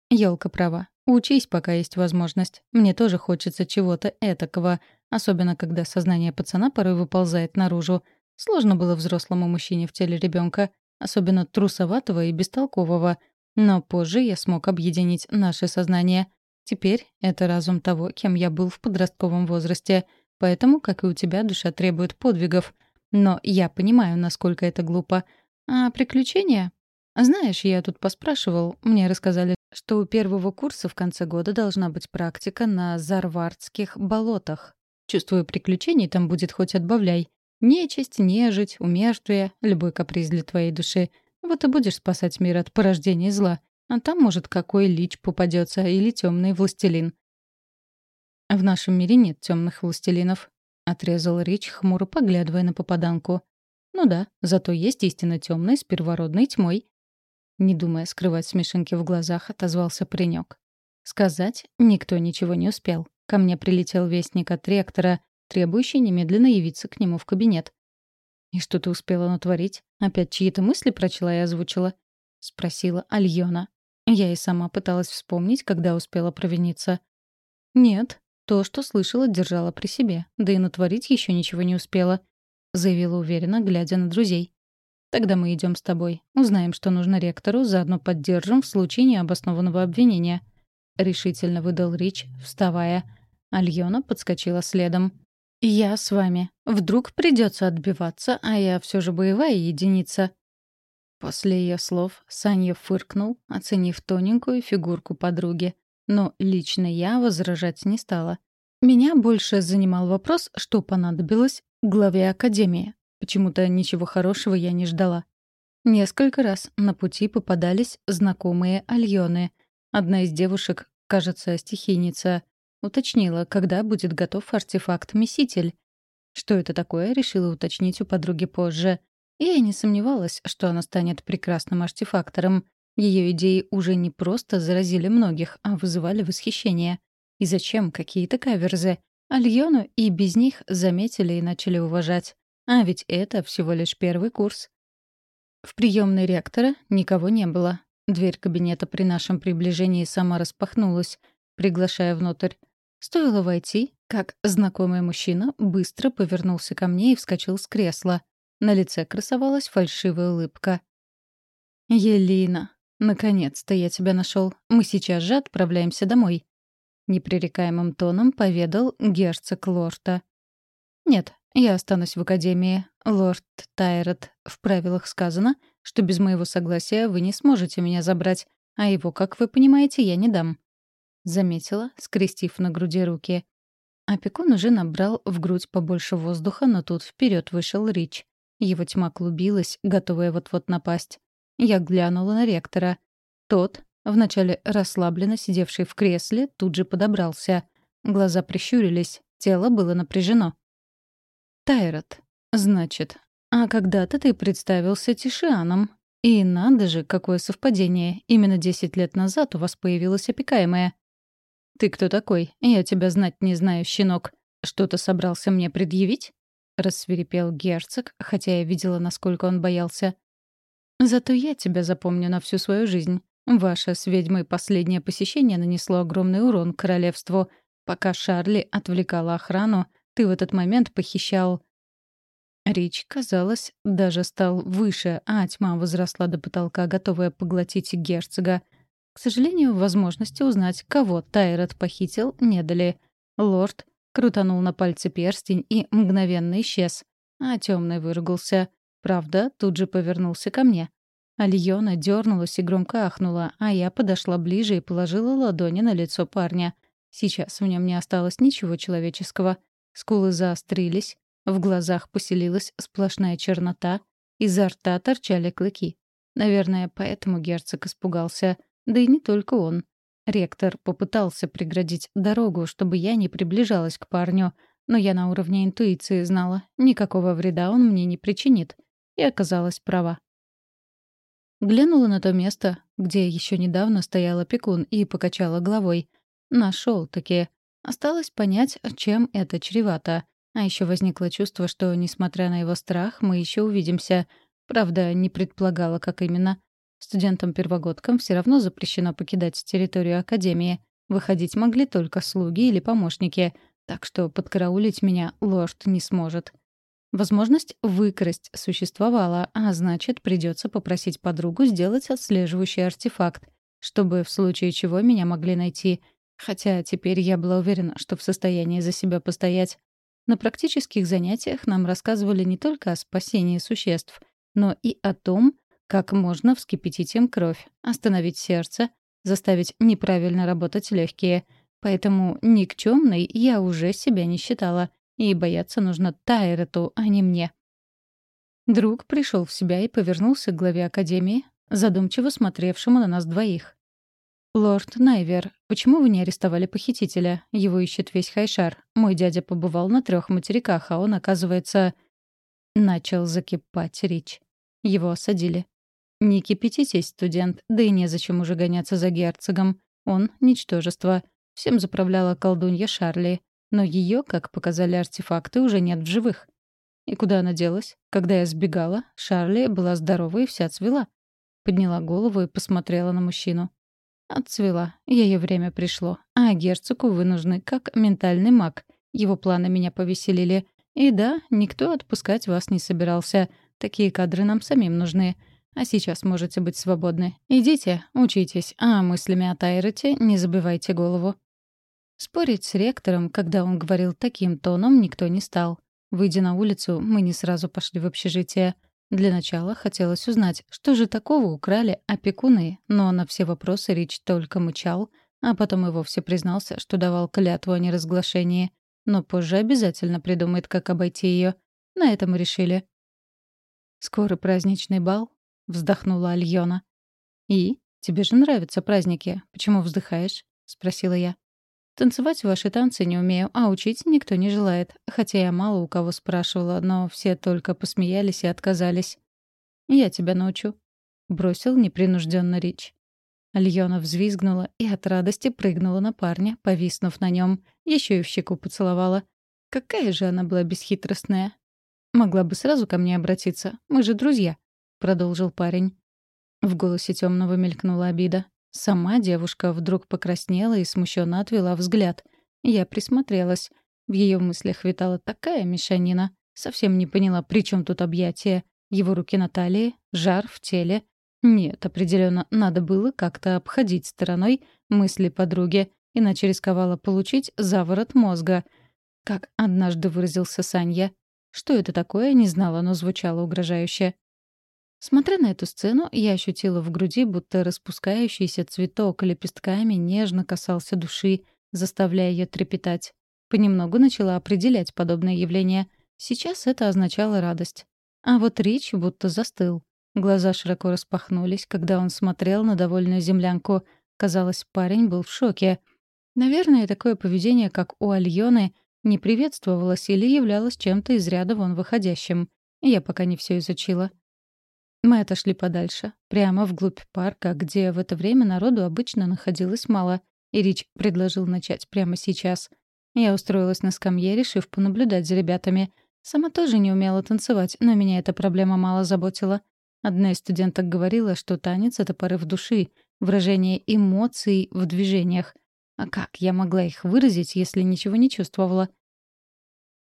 A: Ёлка права. Учись, пока есть возможность. Мне тоже хочется чего-то этакого, особенно когда сознание пацана порой выползает наружу. Сложно было взрослому мужчине в теле ребенка особенно трусоватого и бестолкового. Но позже я смог объединить наше сознание. Теперь это разум того, кем я был в подростковом возрасте. Поэтому, как и у тебя, душа требует подвигов. Но я понимаю, насколько это глупо. А приключения? Знаешь, я тут поспрашивал, мне рассказали, что у первого курса в конце года должна быть практика на Зарвардских болотах. Чувствую, приключений там будет хоть отбавляй. Нечисть, нежить, умертвие, любой каприз для твоей души. Вот и будешь спасать мир от порождения зла. А там, может, какой лич попадется или темный властелин. В нашем мире нет темных властелинов, отрезал Рич, хмуро поглядывая на попаданку. Ну да, зато есть истинно темный с первородной тьмой. Не думая скрывать смешинки в глазах, отозвался паренек. Сказать никто ничего не успел. Ко мне прилетел вестник от ректора, требующий немедленно явиться к нему в кабинет. «И что ты успела натворить? Опять чьи-то мысли прочла и озвучила?» — спросила Альона. Я и сама пыталась вспомнить, когда успела провиниться. «Нет, то, что слышала, держала при себе, да и натворить еще ничего не успела», — заявила уверенно, глядя на друзей. «Тогда мы идем с тобой. Узнаем, что нужно ректору, заодно поддержим в случае необоснованного обвинения», — решительно выдал Рич, вставая. Альона подскочила следом. «Я с вами. Вдруг придется отбиваться, а я все же боевая единица». После ее слов Саня фыркнул, оценив тоненькую фигурку подруги. Но лично я возражать не стала. Меня больше занимал вопрос, что понадобилось главе Академии. Почему-то ничего хорошего я не ждала. Несколько раз на пути попадались знакомые Альоны. Одна из девушек, кажется, стихийница, Уточнила, когда будет готов артефакт-меситель. Что это такое, решила уточнить у подруги позже. Я и не сомневалась, что она станет прекрасным артефактором. Ее идеи уже не просто заразили многих, а вызывали восхищение. И зачем какие-то каверзы? Альону и без них заметили и начали уважать. А ведь это всего лишь первый курс. В приемной ректора никого не было. Дверь кабинета при нашем приближении сама распахнулась, приглашая внутрь. Стоило войти, как знакомый мужчина быстро повернулся ко мне и вскочил с кресла. На лице красовалась фальшивая улыбка. «Елина, наконец-то я тебя нашел. Мы сейчас же отправляемся домой», — непререкаемым тоном поведал герцог Лорта. «Нет, я останусь в Академии. Лорд Тайрот, в правилах сказано, что без моего согласия вы не сможете меня забрать, а его, как вы понимаете, я не дам заметила, скрестив на груди руки. Опекун уже набрал в грудь побольше воздуха, но тут вперед вышел Рич. Его тьма клубилась, готовая вот-вот напасть. Я глянула на ректора. Тот, вначале расслабленно сидевший в кресле, тут же подобрался. Глаза прищурились, тело было напряжено. «Тайрот, значит, а когда-то ты представился Тишианом. И надо же, какое совпадение. Именно десять лет назад у вас появилась опекаемая. «Ты кто такой? Я тебя знать не знаю, щенок. Что-то собрался мне предъявить?» — рассверепел герцог, хотя я видела, насколько он боялся. «Зато я тебя запомню на всю свою жизнь. Ваше с ведьмой последнее посещение нанесло огромный урон королевству. Пока Шарли отвлекала охрану, ты в этот момент похищал...» Рич, казалось, даже стал выше, а тьма возросла до потолка, готовая поглотить герцога. К сожалению, возможности узнать, кого Тайрот похитил, не дали. Лорд крутанул на пальце перстень и мгновенно исчез. А темный выругался. Правда, тут же повернулся ко мне. Альона дернулась и громко ахнула, а я подошла ближе и положила ладони на лицо парня. Сейчас в нем не осталось ничего человеческого. Скулы заострились, в глазах поселилась сплошная чернота, изо рта торчали клыки. Наверное, поэтому герцог испугался. Да и не только он. Ректор попытался преградить дорогу, чтобы я не приближалась к парню, но я на уровне интуиции знала, никакого вреда он мне не причинит. И оказалась права. Глянула на то место, где еще недавно стоял опекун, и покачала головой. Нашел таки. Осталось понять, чем это чревато. А еще возникло чувство, что, несмотря на его страх, мы еще увидимся. Правда, не предполагала, как именно. Студентам-первогодкам все равно запрещено покидать территорию Академии. Выходить могли только слуги или помощники, так что подкараулить меня лорд не сможет. Возможность выкрасть существовала, а значит, придется попросить подругу сделать отслеживающий артефакт, чтобы в случае чего меня могли найти. Хотя теперь я была уверена, что в состоянии за себя постоять. На практических занятиях нам рассказывали не только о спасении существ, но и о том, как можно вскипятить им кровь, остановить сердце, заставить неправильно работать легкие. Поэтому никчемной я уже себя не считала, и бояться нужно Тайрету, а не мне. Друг пришел в себя и повернулся к главе Академии, задумчиво смотревшему на нас двоих. «Лорд Найвер, почему вы не арестовали похитителя? Его ищет весь Хайшар. Мой дядя побывал на трех материках, а он, оказывается...» Начал закипать Рич. Его осадили. «Не кипятитесь, студент, да и незачем уже гоняться за герцогом. Он — ничтожество. Всем заправляла колдунья Шарли. Но ее, как показали артефакты, уже нет в живых. И куда она делась? Когда я сбегала, Шарли была здорова и вся цвела. Подняла голову и посмотрела на мужчину. Отцвела. Ее время пришло. А герцогу вы нужны как ментальный маг. Его планы меня повеселили. И да, никто отпускать вас не собирался. Такие кадры нам самим нужны. А сейчас можете быть свободны. Идите, учитесь, а мыслями о Тайрете не забывайте голову. Спорить с ректором, когда он говорил таким тоном, никто не стал. Выйдя на улицу, мы не сразу пошли в общежитие. Для начала хотелось узнать, что же такого украли опекуны, но на все вопросы Рич только мычал, а потом и вовсе признался, что давал клятву о неразглашении. Но позже обязательно придумает, как обойти ее. На этом мы решили. «Скоро праздничный бал?» — вздохнула Альона. «И? Тебе же нравятся праздники. Почему вздыхаешь?» — спросила я. Танцевать ваши танцы не умею, а учить никто не желает. Хотя я мало у кого спрашивала, но все только посмеялись и отказались. «Я тебя научу», — бросил непринужденно Рич. Альона взвизгнула и от радости прыгнула на парня, повиснув на нем, еще и в щеку поцеловала. Какая же она была бесхитростная. «Могла бы сразу ко мне обратиться. Мы же друзья», — продолжил парень. В голосе темного мелькнула обида. Сама девушка вдруг покраснела и смущенно отвела взгляд. Я присмотрелась. В ее мыслях витала такая мешанина. Совсем не поняла, при чем тут объятия. Его руки на талии, жар в теле. Нет, определенно, надо было как-то обходить стороной мысли подруги, иначе рисковала получить заворот мозга. Как однажды выразился Санья. Что это такое, не знала, но звучало угрожающе. Смотря на эту сцену, я ощутила в груди, будто распускающийся цветок лепестками нежно касался души, заставляя ее трепетать. Понемногу начала определять подобное явление. Сейчас это означало радость. А вот Рич будто застыл. Глаза широко распахнулись, когда он смотрел на довольную землянку. Казалось, парень был в шоке. Наверное, такое поведение, как у Альоны, не приветствовалось или являлось чем-то из ряда вон выходящим. Я пока не все изучила. Мы отошли подальше, прямо вглубь парка, где в это время народу обычно находилось мало, и Рич предложил начать прямо сейчас. Я устроилась на скамье, решив понаблюдать за ребятами. Сама тоже не умела танцевать, но меня эта проблема мало заботила. Одна из студенток говорила, что танец — это порыв души, выражение эмоций в движениях. А как я могла их выразить, если ничего не чувствовала?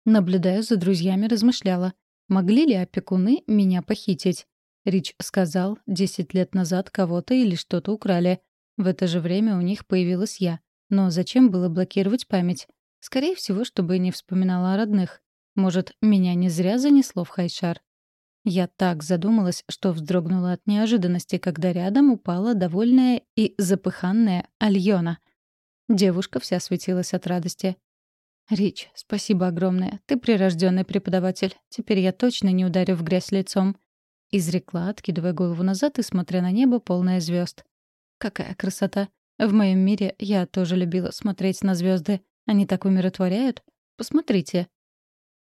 A: Наблюдая за друзьями, размышляла. Могли ли опекуны меня похитить? Рич сказал, десять лет назад кого-то или что-то украли. В это же время у них появилась я. Но зачем было блокировать память? Скорее всего, чтобы не вспоминала о родных. Может, меня не зря занесло в Хайшар. Я так задумалась, что вздрогнула от неожиданности, когда рядом упала довольная и запыханная Альона. Девушка вся светилась от радости. «Рич, спасибо огромное. Ты прирожденный преподаватель. Теперь я точно не ударю в грязь лицом», — изрекла, откидывая голову назад и смотря на небо, полное звезд. «Какая красота! В моем мире я тоже любила смотреть на звезды. Они так умиротворяют. Посмотрите».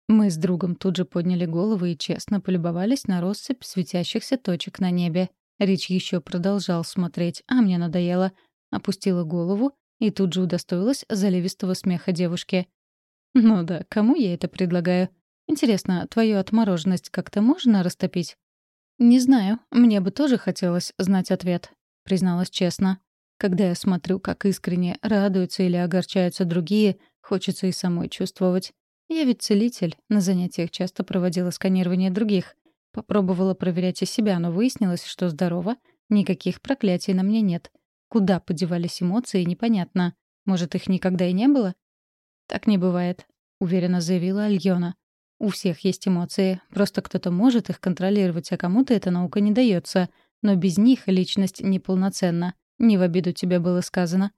A: Мы с другом тут же подняли головы и честно полюбовались на россыпь светящихся точек на небе. Рич еще продолжал смотреть, а мне надоело. Опустила голову и тут же удостоилась заливистого смеха девушки. «Ну да, кому я это предлагаю? Интересно, твою отмороженность как-то можно растопить?» «Не знаю. Мне бы тоже хотелось знать ответ», — призналась честно. «Когда я смотрю, как искренне радуются или огорчаются другие, хочется и самой чувствовать. Я ведь целитель, на занятиях часто проводила сканирование других. Попробовала проверять и себя, но выяснилось, что здорово, никаких проклятий на мне нет. Куда подевались эмоции, непонятно. Может, их никогда и не было? «Так не бывает», — уверенно заявила Альона. «У всех есть эмоции, просто кто-то может их контролировать, а кому-то эта наука не дается. Но без них личность неполноценна. Не в обиду тебе было сказано».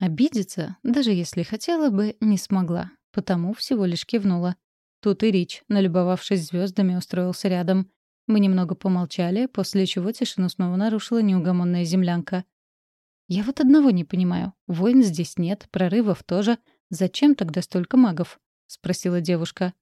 A: Обидеться, даже если хотела бы, не смогла потому всего лишь кивнула. Тут и Рич, налюбовавшись звездами, устроился рядом. Мы немного помолчали, после чего тишину снова нарушила неугомонная землянка. «Я вот одного не понимаю. Войн здесь нет, прорывов тоже. Зачем тогда столько магов?» — спросила девушка.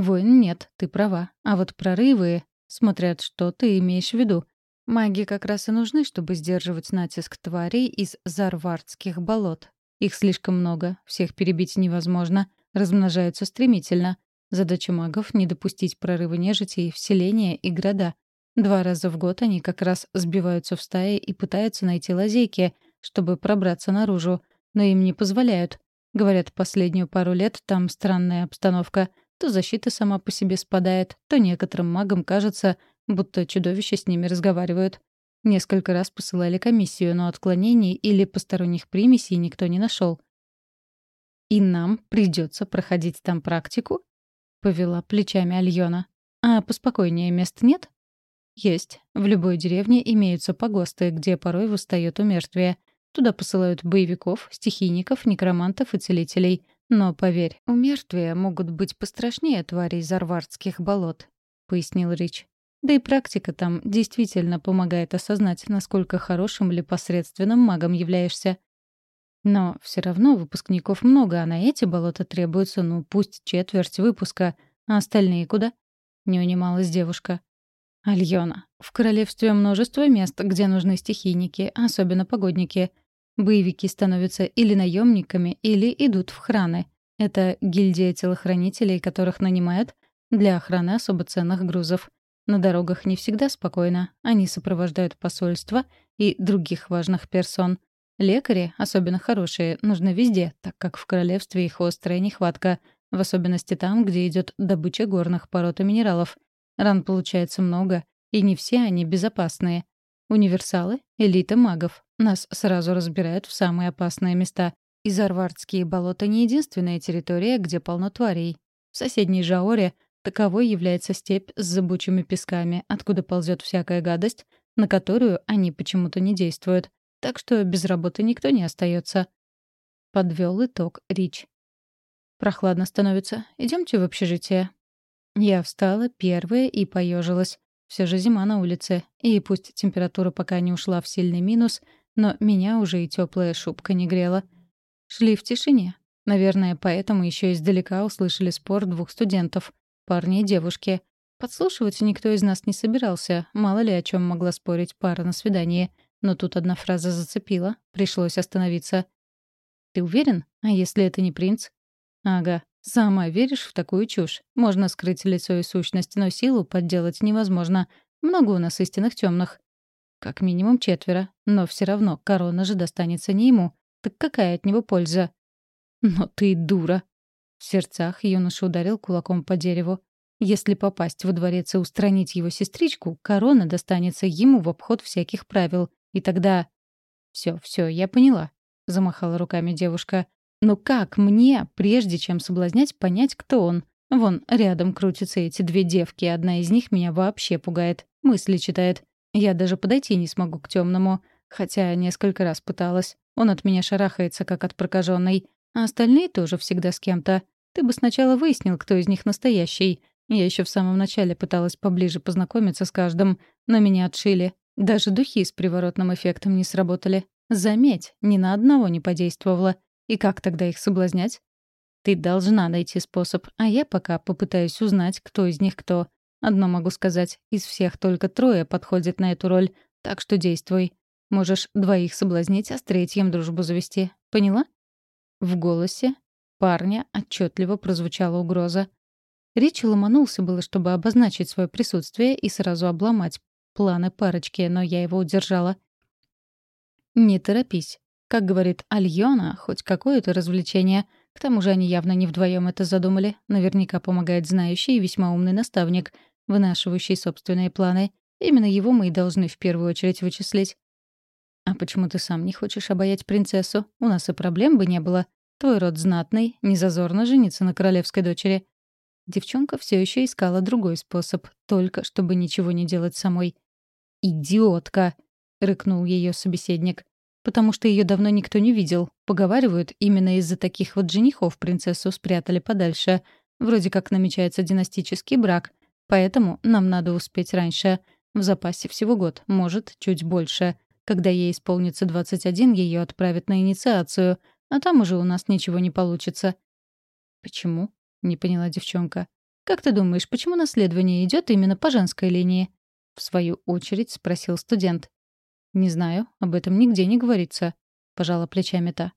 A: «Войн нет, ты права. А вот прорывы... Смотрят, что ты имеешь в виду. Маги как раз и нужны, чтобы сдерживать натиск тварей из Зарвардских болот. Их слишком много, всех перебить невозможно, размножаются стремительно. Задача магов — не допустить прорыва нежити в селения и города. Два раза в год они как раз сбиваются в стаи и пытаются найти лазейки, чтобы пробраться наружу, но им не позволяют. Говорят, последнюю пару лет там странная обстановка. То защита сама по себе спадает, то некоторым магам кажется, будто чудовища с ними разговаривают. Несколько раз посылали комиссию, но отклонений или посторонних примесей никто не нашел. «И нам придется проходить там практику?» — повела плечами Альона. «А поспокойнее мест нет?» «Есть. В любой деревне имеются погосты, где порой восстает умертвие. Туда посылают боевиков, стихийников, некромантов и целителей. Но, поверь, умертвия могут быть пострашнее тварей зарвардских болот», — пояснил Рич. Да и практика там действительно помогает осознать, насколько хорошим или посредственным магом являешься. Но все равно выпускников много, а на эти болота требуется, ну, пусть четверть выпуска, а остальные куда? Не унималась девушка. Альона, в королевстве множество мест, где нужны стихийники, особенно погодники. Боевики становятся или наемниками, или идут в храны. Это гильдия телохранителей, которых нанимают для охраны особо ценных грузов. На дорогах не всегда спокойно. Они сопровождают посольства и других важных персон. Лекари, особенно хорошие, нужны везде, так как в королевстве их острая нехватка, в особенности там, где идет добыча горных пород и минералов. Ран получается много, и не все они безопасные. Универсалы — элита магов. Нас сразу разбирают в самые опасные места. И Зарвардские болота — не единственная территория, где полно тварей. В соседней Жаоре Таковой является степь с зыбучими песками, откуда ползет всякая гадость, на которую они почему-то не действуют. Так что без работы никто не остается. Подвел итог Рич. Прохладно становится. Идемте в общежитие. Я встала первая и поежилась. Все же зима на улице, и пусть температура пока не ушла в сильный минус, но меня уже и теплая шубка не грела. Шли в тишине. Наверное, поэтому еще издалека услышали спор двух студентов парни и девушки. Подслушивать никто из нас не собирался, мало ли о чем могла спорить пара на свидании. Но тут одна фраза зацепила, пришлось остановиться. «Ты уверен? А если это не принц?» «Ага, сама веришь в такую чушь. Можно скрыть лицо и сущность, но силу подделать невозможно. Много у нас истинных темных. Как минимум четверо, но все равно корона же достанется не ему. Так какая от него польза? Но ты дура. В сердцах юноша ударил кулаком по дереву. Если попасть во дворец и устранить его сестричку, корона достанется ему в обход всяких правил. И тогда... Все, все, я поняла», — замахала руками девушка. «Но как мне, прежде чем соблазнять, понять, кто он? Вон, рядом крутятся эти две девки, одна из них меня вообще пугает. Мысли читает. Я даже подойти не смогу к темному, хотя несколько раз пыталась. Он от меня шарахается, как от прокаженной. А остальные тоже всегда с кем-то. Ты бы сначала выяснил, кто из них настоящий. Я еще в самом начале пыталась поближе познакомиться с каждым, но меня отшили. Даже духи с приворотным эффектом не сработали. Заметь, ни на одного не подействовало. И как тогда их соблазнять? Ты должна найти способ, а я пока попытаюсь узнать, кто из них кто. Одно могу сказать, из всех только трое подходят на эту роль, так что действуй. Можешь двоих соблазнить, а с третьим дружбу завести. Поняла? В голосе парня отчетливо прозвучала угроза. Ричи ломанулся было, чтобы обозначить свое присутствие и сразу обломать планы парочки, но я его удержала. «Не торопись. Как говорит Альона, хоть какое-то развлечение — к тому же они явно не вдвоем это задумали. Наверняка помогает знающий и весьма умный наставник, вынашивающий собственные планы. Именно его мы и должны в первую очередь вычислить. «А почему ты сам не хочешь обаять принцессу? У нас и проблем бы не было. Твой род знатный, не зазорно жениться на королевской дочери». Девчонка все еще искала другой способ, только чтобы ничего не делать самой. «Идиотка!» — рыкнул ее собеседник потому что ее давно никто не видел. Поговаривают, именно из-за таких вот женихов принцессу спрятали подальше. Вроде как намечается династический брак. Поэтому нам надо успеть раньше. В запасе всего год, может, чуть больше. Когда ей исполнится 21, ее отправят на инициацию, а там уже у нас ничего не получится. «Почему?» — не поняла девчонка. «Как ты думаешь, почему наследование идет именно по женской линии?» В свою очередь спросил студент. «Не знаю, об этом нигде не говорится», — пожала плечами та.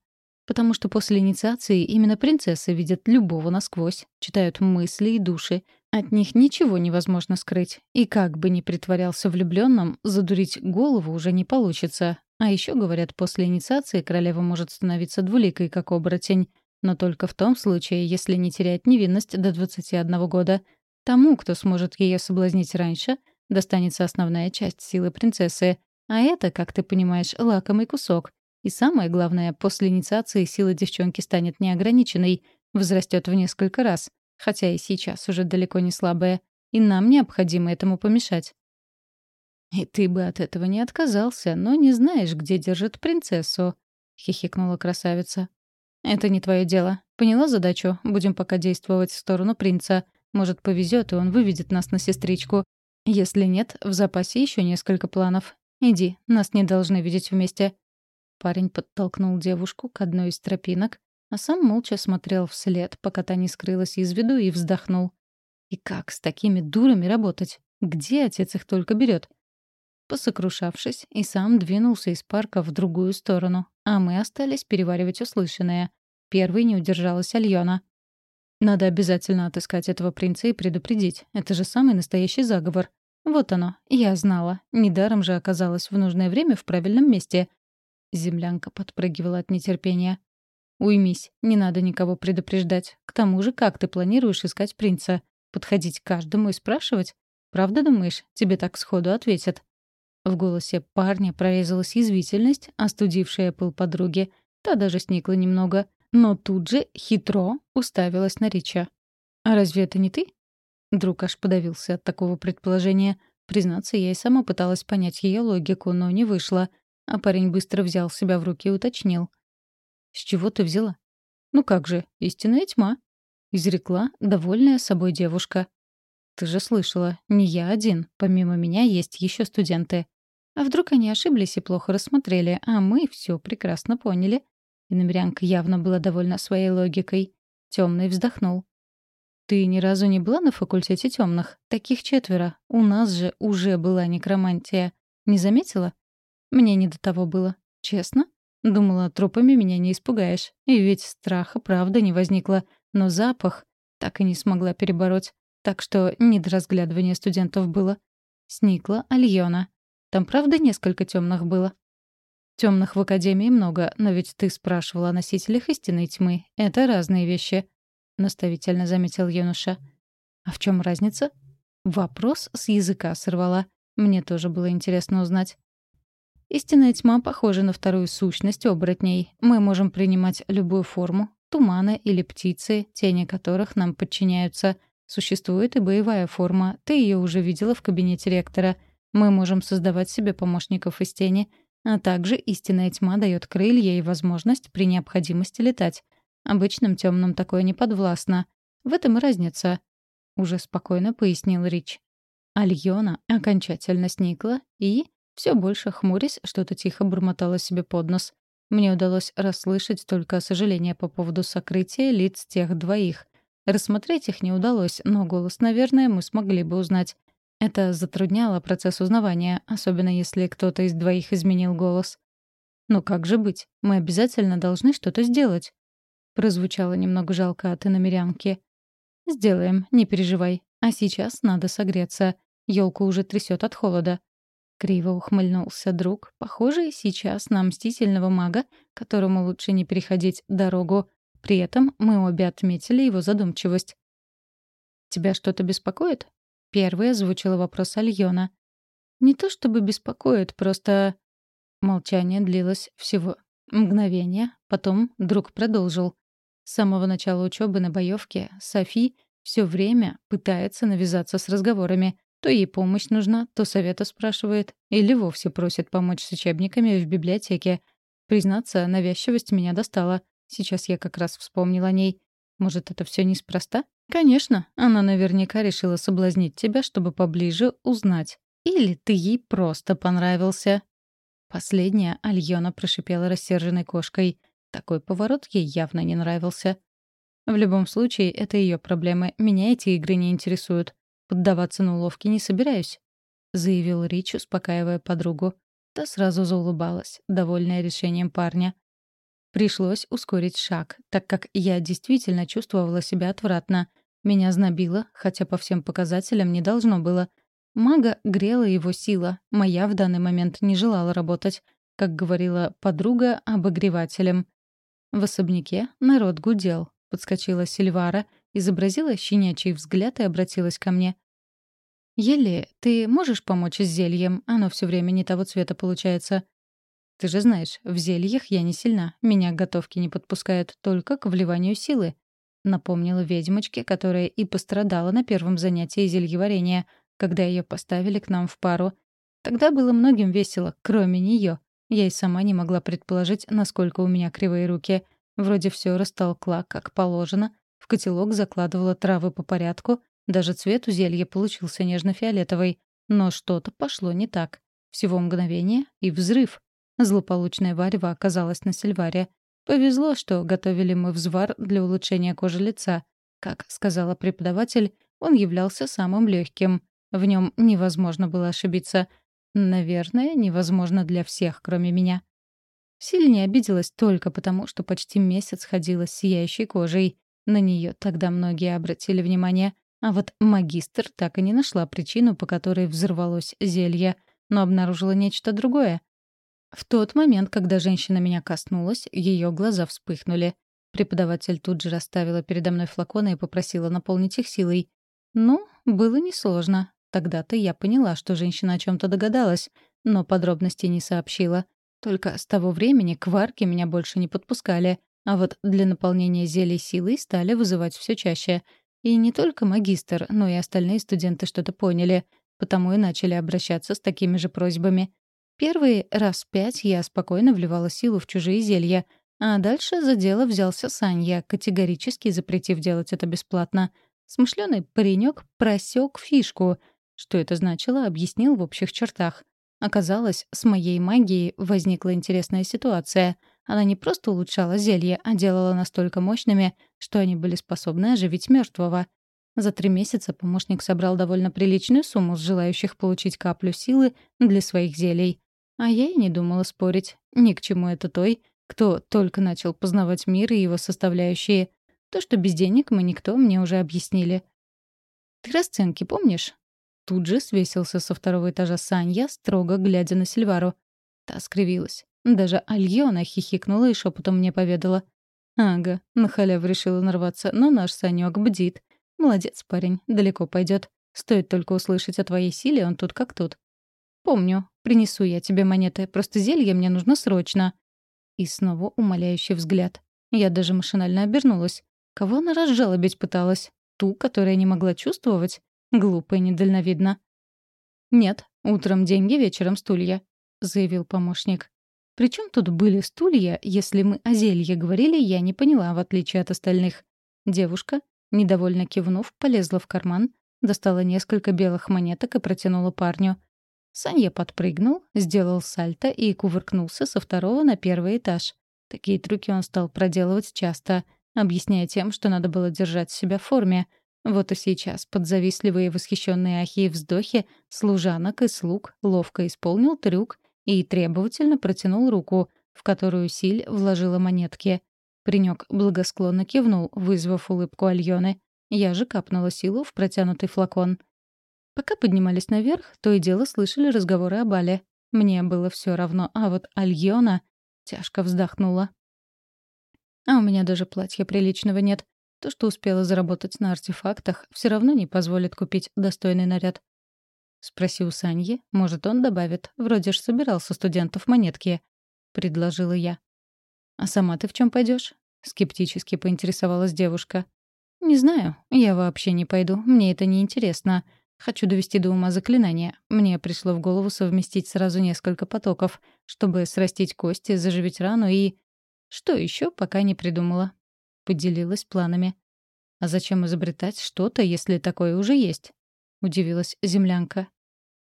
A: «Потому что после инициации именно принцессы видят любого насквозь, читают мысли и души. От них ничего невозможно скрыть. И как бы ни притворялся влюбленным, задурить голову уже не получится. А еще говорят, после инициации королева может становиться двуликой, как оборотень. Но только в том случае, если не теряет невинность до 21 года. Тому, кто сможет ее соблазнить раньше, достанется основная часть силы принцессы, а это, как ты понимаешь, лакомый кусок. И самое главное, после инициации сила девчонки станет неограниченной, возрастет в несколько раз, хотя и сейчас уже далеко не слабая, и нам необходимо этому помешать. «И ты бы от этого не отказался, но не знаешь, где держит принцессу», — хихикнула красавица. «Это не твое дело. Поняла задачу? Будем пока действовать в сторону принца. Может, повезет, и он выведет нас на сестричку. Если нет, в запасе еще несколько планов. «Иди, нас не должны видеть вместе». Парень подтолкнул девушку к одной из тропинок, а сам молча смотрел вслед, пока та не скрылась из виду, и вздохнул. «И как с такими дурами работать? Где отец их только берет? Посокрушавшись, и сам двинулся из парка в другую сторону, а мы остались переваривать услышанное. Первой не удержалась Альона. «Надо обязательно отыскать этого принца и предупредить. Это же самый настоящий заговор. Вот оно, я знала. Недаром же оказалась в нужное время в правильном месте. Землянка подпрыгивала от нетерпения. «Уймись, не надо никого предупреждать. К тому же, как ты планируешь искать принца? Подходить к каждому и спрашивать? Правда думаешь, тебе так сходу ответят?» В голосе парня прорезалась язвительность, остудившая пыл подруги. Та даже сникла немного, но тут же хитро уставилась на Рича. «А разве это не ты?» Друг аж подавился от такого предположения. Признаться, я и сама пыталась понять ее логику, но не вышло. А парень быстро взял себя в руки и уточнил. «С чего ты взяла?» «Ну как же, истинная тьма», — изрекла довольная собой девушка. «Ты же слышала, не я один. Помимо меня есть еще студенты. А вдруг они ошиблись и плохо рассмотрели, а мы все прекрасно поняли?» И намерянка явно была довольна своей логикой. Темный вздохнул. «Ты ни разу не была на факультете темных? Таких четверо. У нас же уже была некромантия. Не заметила?» «Мне не до того было. Честно?» Думала, трупами меня не испугаешь. И ведь страха правда не возникло. Но запах так и не смогла перебороть. Так что не до разглядывания студентов было. Сникла Альона. Там правда несколько темных было? Темных в Академии много, но ведь ты спрашивала о носителях истинной тьмы. Это разные вещи», — наставительно заметил юноша. «А в чем разница?» Вопрос с языка сорвала. Мне тоже было интересно узнать. Истинная тьма похожа на вторую сущность оборотней. Мы можем принимать любую форму, туманы или птицы, тени которых нам подчиняются. Существует и боевая форма. Ты ее уже видела в кабинете ректора. Мы можем создавать себе помощников из тени. А также истинная тьма дает крылья и возможность при необходимости летать. Обычным темным такое не подвластно. В этом и разница. Уже спокойно пояснил Рич. Альона окончательно сникла и, все больше хмурясь, что-то тихо бормотала себе под нос. Мне удалось расслышать только сожаление по поводу сокрытия лиц тех двоих. Рассмотреть их не удалось, но голос, наверное, мы смогли бы узнать. Это затрудняло процесс узнавания, особенно если кто-то из двоих изменил голос. «Ну как же быть? Мы обязательно должны что-то сделать». Прозвучало немного жалко от иномерянки. «Сделаем, не переживай. А сейчас надо согреться. Ёлку уже трясет от холода. Криво ухмыльнулся друг, похожий сейчас на мстительного мага, которому лучше не переходить дорогу. При этом мы обе отметили его задумчивость. «Тебя что-то беспокоит?» Первый озвучила вопрос Альона. «Не то чтобы беспокоит, просто...» Молчание длилось всего мгновение, потом друг продолжил. С самого начала учебы на боевке Софи все время пытается навязаться с разговорами. То ей помощь нужна, то совета спрашивает, или вовсе просит помочь с учебниками в библиотеке. Признаться, навязчивость меня достала. Сейчас я как раз вспомнила о ней. Может, это все неспроста? Конечно, она наверняка решила соблазнить тебя, чтобы поближе узнать. Или ты ей просто понравился. Последняя Альона прошипела рассерженной кошкой. Такой поворот ей явно не нравился. В любом случае, это ее проблемы. Меня эти игры не интересуют. Поддаваться на уловки не собираюсь», — заявил Рич, успокаивая подругу. Та сразу заулыбалась, довольная решением парня. Пришлось ускорить шаг, так как я действительно чувствовала себя отвратно. Меня знобило, хотя по всем показателям не должно было. Мага грела его сила, моя в данный момент не желала работать, как говорила подруга обогревателем. В особняке народ гудел. Подскочила Сильвара изобразила щенячий взгляд и обратилась ко мне. «Еле, ты можешь помочь с зельем? Оно все время не того цвета получается». «Ты же знаешь, в зельях я не сильна. Меня готовки не подпускают только к вливанию силы», — напомнила ведьмочке, которая и пострадала на первом занятии зельеварения, когда ее поставили к нам в пару. Тогда было многим весело, кроме нее. Я и сама не могла предположить, насколько у меня кривые руки. Вроде все растолкла, как положено, в котелок закладывала травы по порядку, даже цвет у зелья получился нежно-фиолетовый. Но что-то пошло не так. Всего мгновение — и взрыв. Злополучная варево оказалась на сельваре. Повезло, что готовили мы взвар для улучшения кожи лица. Как сказала преподаватель, он являлся самым легким. В нем невозможно было ошибиться. Наверное, невозможно для всех, кроме меня. Сильнее обиделась только потому, что почти месяц ходила с сияющей кожей. На нее тогда многие обратили внимание, а вот магистр так и не нашла причину, по которой взорвалось зелье, но обнаружила нечто другое. В тот момент, когда женщина меня коснулась, ее глаза вспыхнули. Преподаватель тут же расставила передо мной флаконы и попросила наполнить их силой. Ну, было несложно. Тогда-то я поняла, что женщина о чем то догадалась, но подробностей не сообщила. Только с того времени к варке меня больше не подпускали, а вот для наполнения зелий силой стали вызывать все чаще. И не только магистр, но и остальные студенты что-то поняли, потому и начали обращаться с такими же просьбами. Первый раз пять я спокойно вливала силу в чужие зелья, а дальше за дело взялся Санья, категорически запретив делать это бесплатно. Смышленый паренек просек фишку. Что это значило, объяснил в общих чертах. Оказалось, с моей магией возникла интересная ситуация — она не просто улучшала зелья, а делала настолько мощными, что они были способны оживить мертвого. За три месяца помощник собрал довольно приличную сумму с желающих получить каплю силы для своих зелий. А я и не думала спорить. Ни к чему это той, кто только начал познавать мир и его составляющие. То, что без денег мы никто, мне уже объяснили. «Ты расценки помнишь?» Тут же свесился со второго этажа Санья, строго глядя на Сильвару. Та скривилась. Даже Альона хихикнула и шепотом мне поведала. «Ага, на халяву решила нарваться, но наш Санёк бдит. Молодец, парень, далеко пойдет. Стоит только услышать о твоей силе, он тут как тут. Помню, принесу я тебе монеты, просто зелье мне нужно срочно». И снова умоляющий взгляд. Я даже машинально обернулась. Кого она разжалобить пыталась? Ту, которая не могла чувствовать? Глупо и недальновидно. «Нет, утром деньги, вечером стулья», — заявил помощник. Причем тут были стулья, если мы о зелье говорили, я не поняла, в отличие от остальных. Девушка, недовольно кивнув, полезла в карман, достала несколько белых монеток и протянула парню. Санья подпрыгнул, сделал сальто и кувыркнулся со второго на первый этаж. Такие трюки он стал проделывать часто, объясняя тем, что надо было держать себя в форме. Вот и сейчас, под завистливые восхищенные ахи и вздохи, служанок и слуг ловко исполнил трюк и требовательно протянул руку, в которую Силь вложила монетки. Принёк благосклонно кивнул, вызвав улыбку Альоны. Я же капнула силу в протянутый флакон. Пока поднимались наверх, то и дело слышали разговоры о бале. Мне было все равно, а вот Альона тяжко вздохнула. А у меня даже платья приличного нет. То, что успела заработать на артефактах, все равно не позволит купить достойный наряд. Спросил Саньи, может, он добавит. Вроде ж собирался студентов монетки. Предложила я. «А сама ты в чем пойдешь? скептически поинтересовалась девушка. «Не знаю. Я вообще не пойду. Мне это не интересно. Хочу довести до ума заклинания. Мне пришло в голову совместить сразу несколько потоков, чтобы срастить кости, заживить рану и... Что еще, пока не придумала. Поделилась планами. «А зачем изобретать что-то, если такое уже есть?» — удивилась землянка.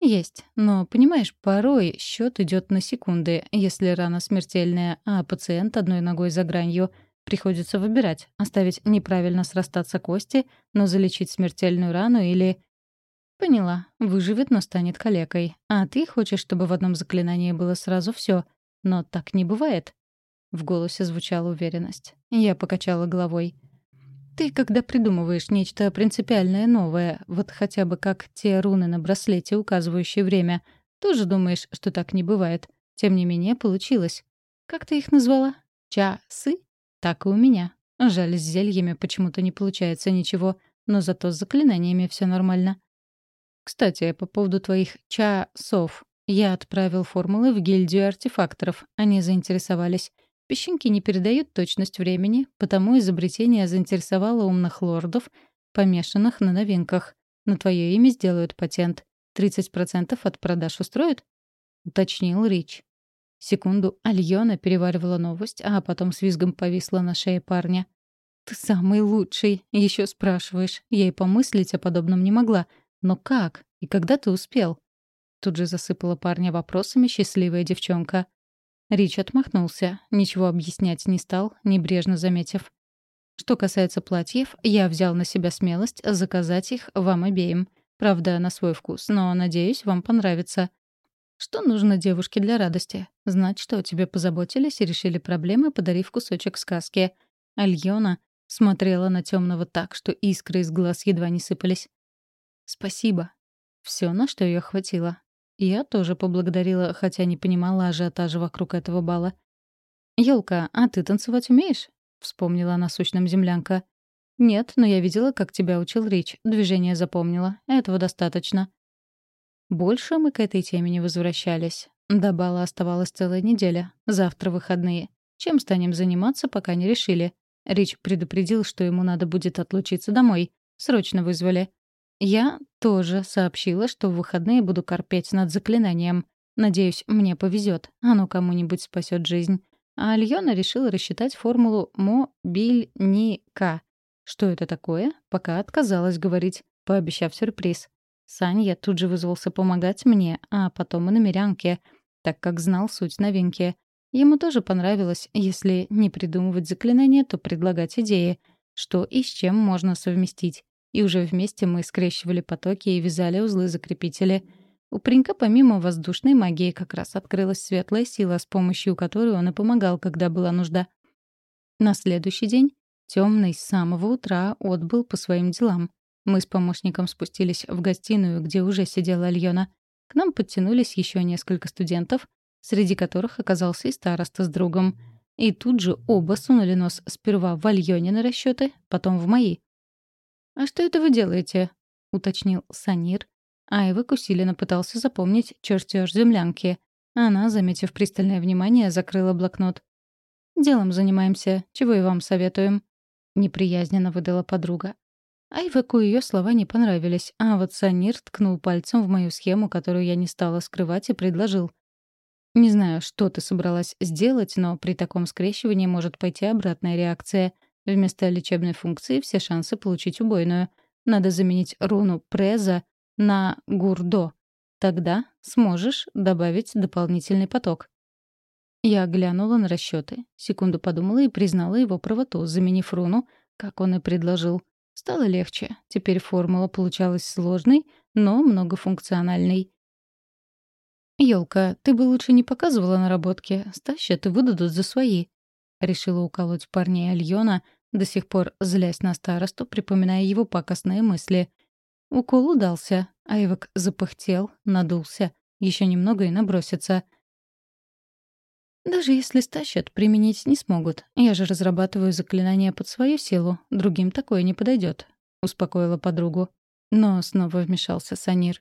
A: «Есть. Но, понимаешь, порой счет идет на секунды, если рана смертельная, а пациент одной ногой за гранью. Приходится выбирать, оставить неправильно срастаться кости, но залечить смертельную рану или... Поняла. Выживет, но станет калекой. А ты хочешь, чтобы в одном заклинании было сразу все. Но так не бывает. В голосе звучала уверенность. Я покачала головой. Ты, когда придумываешь нечто принципиальное новое, вот хотя бы как те руны на браслете, указывающие время, тоже думаешь, что так не бывает. Тем не менее, получилось. Как ты их назвала? Часы? Так и у меня. Жаль, с зельями почему-то не получается ничего, но зато с заклинаниями все нормально. Кстати, по поводу твоих часов. Я отправил формулы в гильдию артефакторов. Они заинтересовались. Песчинки не передают точность времени, потому изобретение заинтересовало умных лордов, помешанных на новинках. На твое имя сделают патент. 30% от продаж устроит? Уточнил Рич. Секунду Альона переваривала новость, а потом с визгом повисла на шее парня. «Ты самый лучший!» Еще спрашиваешь. Я и помыслить о подобном не могла. Но как? И когда ты успел? Тут же засыпала парня вопросами счастливая девчонка. Рич отмахнулся, ничего объяснять не стал, небрежно заметив. Что касается платьев, я взял на себя смелость заказать их вам обеим. Правда, на свой вкус, но, надеюсь, вам понравится. Что нужно девушке для радости? Знать, что о тебе позаботились и решили проблемы, подарив кусочек сказки. Альона смотрела на темного так, что искры из глаз едва не сыпались. «Спасибо». Все, на что ее хватило. Я тоже поблагодарила, хотя не понимала ажиотажа вокруг этого бала. «Ёлка, а ты танцевать умеешь?» — вспомнила насущным землянка. «Нет, но я видела, как тебя учил Рич. Движение запомнила. Этого достаточно». Больше мы к этой теме не возвращались. До бала оставалась целая неделя. Завтра выходные. Чем станем заниматься, пока не решили. Рич предупредил, что ему надо будет отлучиться домой. Срочно вызвали. Я тоже сообщила, что в выходные буду корпеть над заклинанием. Надеюсь, мне повезет, оно кому-нибудь спасет жизнь. А Альона решила рассчитать формулу мобильника. Что это такое? Пока отказалась говорить, пообещав сюрприз. Саня тут же вызвался помогать мне, а потом и на намерянке, так как знал суть новинки. Ему тоже понравилось, если не придумывать заклинания, то предлагать идеи, что и с чем можно совместить и уже вместе мы скрещивали потоки и вязали узлы-закрепители. У паренька помимо воздушной магии как раз открылась светлая сила, с помощью которой он и помогал, когда была нужда. На следующий день Темный с самого утра отбыл по своим делам. Мы с помощником спустились в гостиную, где уже сидела Альона. К нам подтянулись еще несколько студентов, среди которых оказался и староста с другом. И тут же оба сунули нос сперва в Альёне расчеты, потом в мои. «А что это вы делаете?» — уточнил Санир. Айвек усиленно пытался запомнить чертеж землянки. Она, заметив пристальное внимание, закрыла блокнот. «Делом занимаемся, чего и вам советуем», — неприязненно выдала подруга. Айвеку ее слова не понравились, а вот Санир ткнул пальцем в мою схему, которую я не стала скрывать, и предложил. «Не знаю, что ты собралась сделать, но при таком скрещивании может пойти обратная реакция. Вместо лечебной функции все шансы получить убойную. Надо заменить руну «преза» на «гурдо». Тогда сможешь добавить дополнительный поток. Я глянула на расчеты, секунду подумала и признала его правоту, заменив руну, как он и предложил. Стало легче. Теперь формула получалась сложной, но многофункциональной. «Ёлка, ты бы лучше не показывала наработки. Стащат и выдадут за свои», — решила уколоть парней Альона, до сих пор злясь на старосту, припоминая его пакостные мысли. Укол удался. Айвок запыхтел, надулся. Еще немного и набросится. «Даже если стащат, применить не смогут. Я же разрабатываю заклинание под свою силу. Другим такое не подойдет», — успокоила подругу. Но снова вмешался Санир.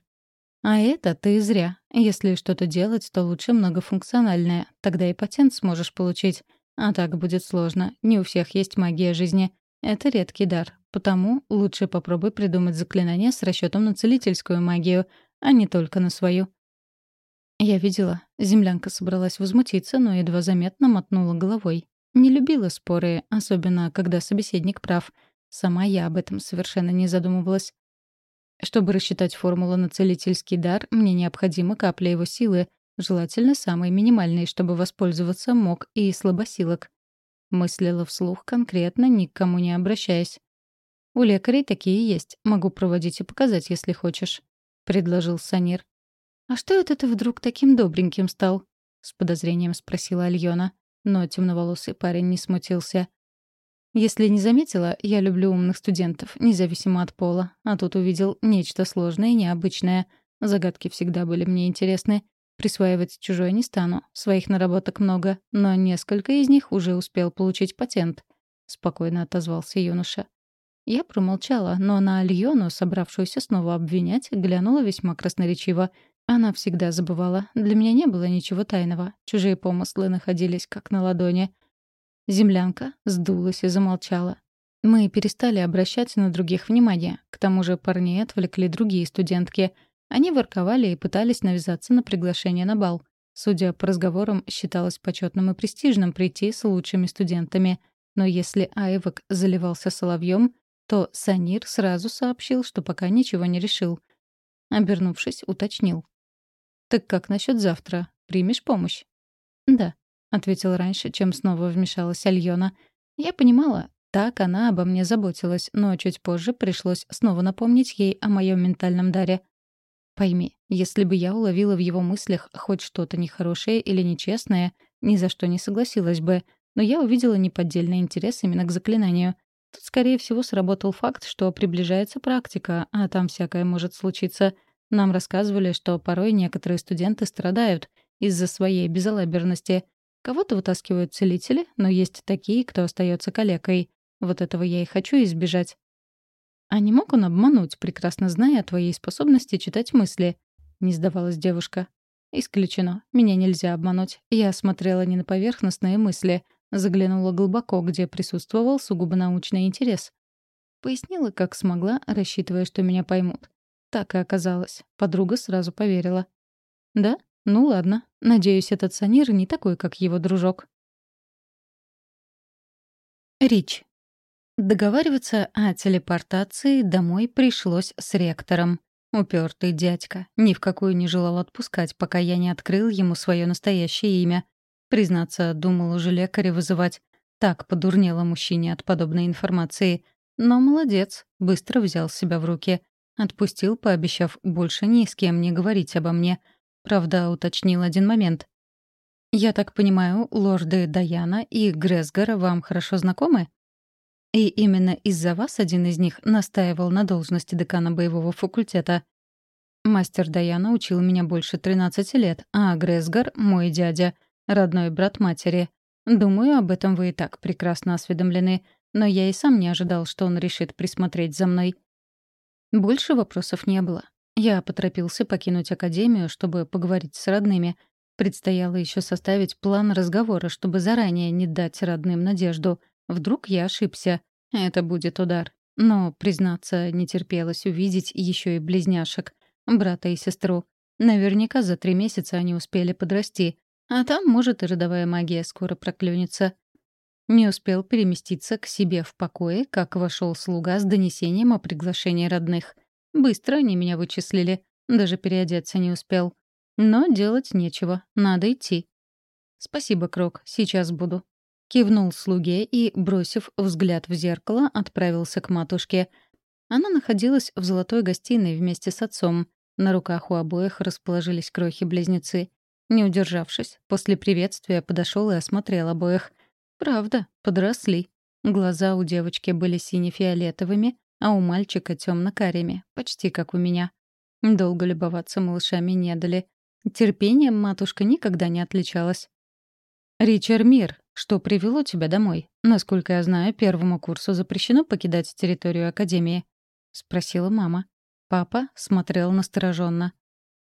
A: «А это ты зря. Если что-то делать, то лучше многофункциональное. Тогда и патент сможешь получить. А так будет сложно. Не у всех есть магия жизни. Это редкий дар. Потому лучше попробуй придумать заклинание с расчетом на целительскую магию, а не только на свою. Я видела. Землянка собралась возмутиться, но едва заметно мотнула головой. Не любила споры, особенно когда собеседник прав. Сама я об этом совершенно не задумывалась. Чтобы рассчитать формулу на целительский дар, мне необходима капля его силы, желательно самой минимальной, чтобы воспользоваться мог и слабосилок. Мыслила вслух конкретно, ни к кому не обращаясь. «У лекарей такие есть. Могу проводить и показать, если хочешь», — предложил Санир. «А что это ты вдруг таким добреньким стал?» — с подозрением спросила Альона. Но темноволосый парень не смутился. «Если не заметила, я люблю умных студентов, независимо от пола. А тут увидел нечто сложное и необычное. Загадки всегда были мне интересны. Присваивать чужое не стану. Своих наработок много, но несколько из них уже успел получить патент», — спокойно отозвался юноша. Я промолчала, но на Альону, собравшуюся снова обвинять, глянула весьма красноречиво. Она всегда забывала. Для меня не было ничего тайного. Чужие помыслы находились как на ладони. Землянка сдулась и замолчала. Мы перестали обращать на других внимание. К тому же парней отвлекли другие студентки. Они ворковали и пытались навязаться на приглашение на бал. Судя по разговорам, считалось почетным и престижным прийти с лучшими студентами. Но если Айвок заливался соловьем, то Санир сразу сообщил, что пока ничего не решил. Обернувшись, уточнил. «Так как насчет завтра? Примешь помощь?» «Да», — ответил раньше, чем снова вмешалась Альона. «Я понимала, так она обо мне заботилась, но чуть позже пришлось снова напомнить ей о моем ментальном даре. Пойми, если бы я уловила в его мыслях хоть что-то нехорошее или нечестное, ни за что не согласилась бы, но я увидела неподдельный интерес именно к заклинанию. Тут, скорее всего, сработал факт, что приближается практика, а там всякое может случиться. Нам рассказывали, что порой некоторые студенты страдают из-за своей безалаберности. Кого-то вытаскивают целители, но есть такие, кто остается калекой. Вот этого я и хочу избежать. А не мог он обмануть, прекрасно зная о твоей способности читать мысли? Не сдавалась девушка. Исключено. Меня нельзя обмануть. Я смотрела не на поверхностные мысли, Заглянула глубоко, где присутствовал сугубо научный интерес. Пояснила, как смогла, рассчитывая, что меня поймут. Так и оказалось. Подруга сразу поверила. «Да? Ну ладно. Надеюсь, этот санир не такой, как его дружок». Рич. Договариваться о телепортации домой пришлось с ректором. Упертый дядька ни в какую не желал отпускать, пока я не открыл ему свое настоящее имя. Признаться, думал уже лекаря вызывать. Так подурнело мужчине от подобной информации. Но молодец, быстро взял себя в руки. Отпустил, пообещав больше ни с кем не говорить обо мне. Правда, уточнил один момент. «Я так понимаю, лорды Даяна и Гресгар вам хорошо знакомы?» И именно из-за вас один из них настаивал на должности декана боевого факультета. Мастер Даяна учил меня больше 13 лет, а Гресгар — мой дядя, родной брат матери. Думаю, об этом вы и так прекрасно осведомлены, но я и сам не ожидал, что он решит присмотреть за мной. Больше вопросов не было. Я поторопился покинуть академию, чтобы поговорить с родными. Предстояло еще составить план разговора, чтобы заранее не дать родным надежду. Вдруг я ошибся. Это будет удар. Но, признаться, не терпелось увидеть еще и близняшек брата и сестру. Наверняка за три месяца они успели подрасти, а там, может, и родовая магия скоро проклюнется. Не успел переместиться к себе в покое, как вошел слуга с донесением о приглашении родных. Быстро они меня вычислили, даже переодеться не успел. Но делать нечего, надо идти. «Спасибо, Крок, сейчас буду». Кивнул слуге и, бросив взгляд в зеркало, отправился к матушке — она находилась в золотой гостиной вместе с отцом. На руках у обоих расположились крохи-близнецы. Не удержавшись, после приветствия подошел и осмотрел обоих. Правда, подросли. Глаза у девочки были сине-фиолетовыми, а у мальчика темно-карими, почти как у меня. Долго любоваться малышами не дали. Терпением матушка никогда не отличалась. «Ричард Мир, что привело тебя домой? Насколько я знаю, первому курсу запрещено покидать территорию Академии». — спросила мама. Папа смотрел настороженно.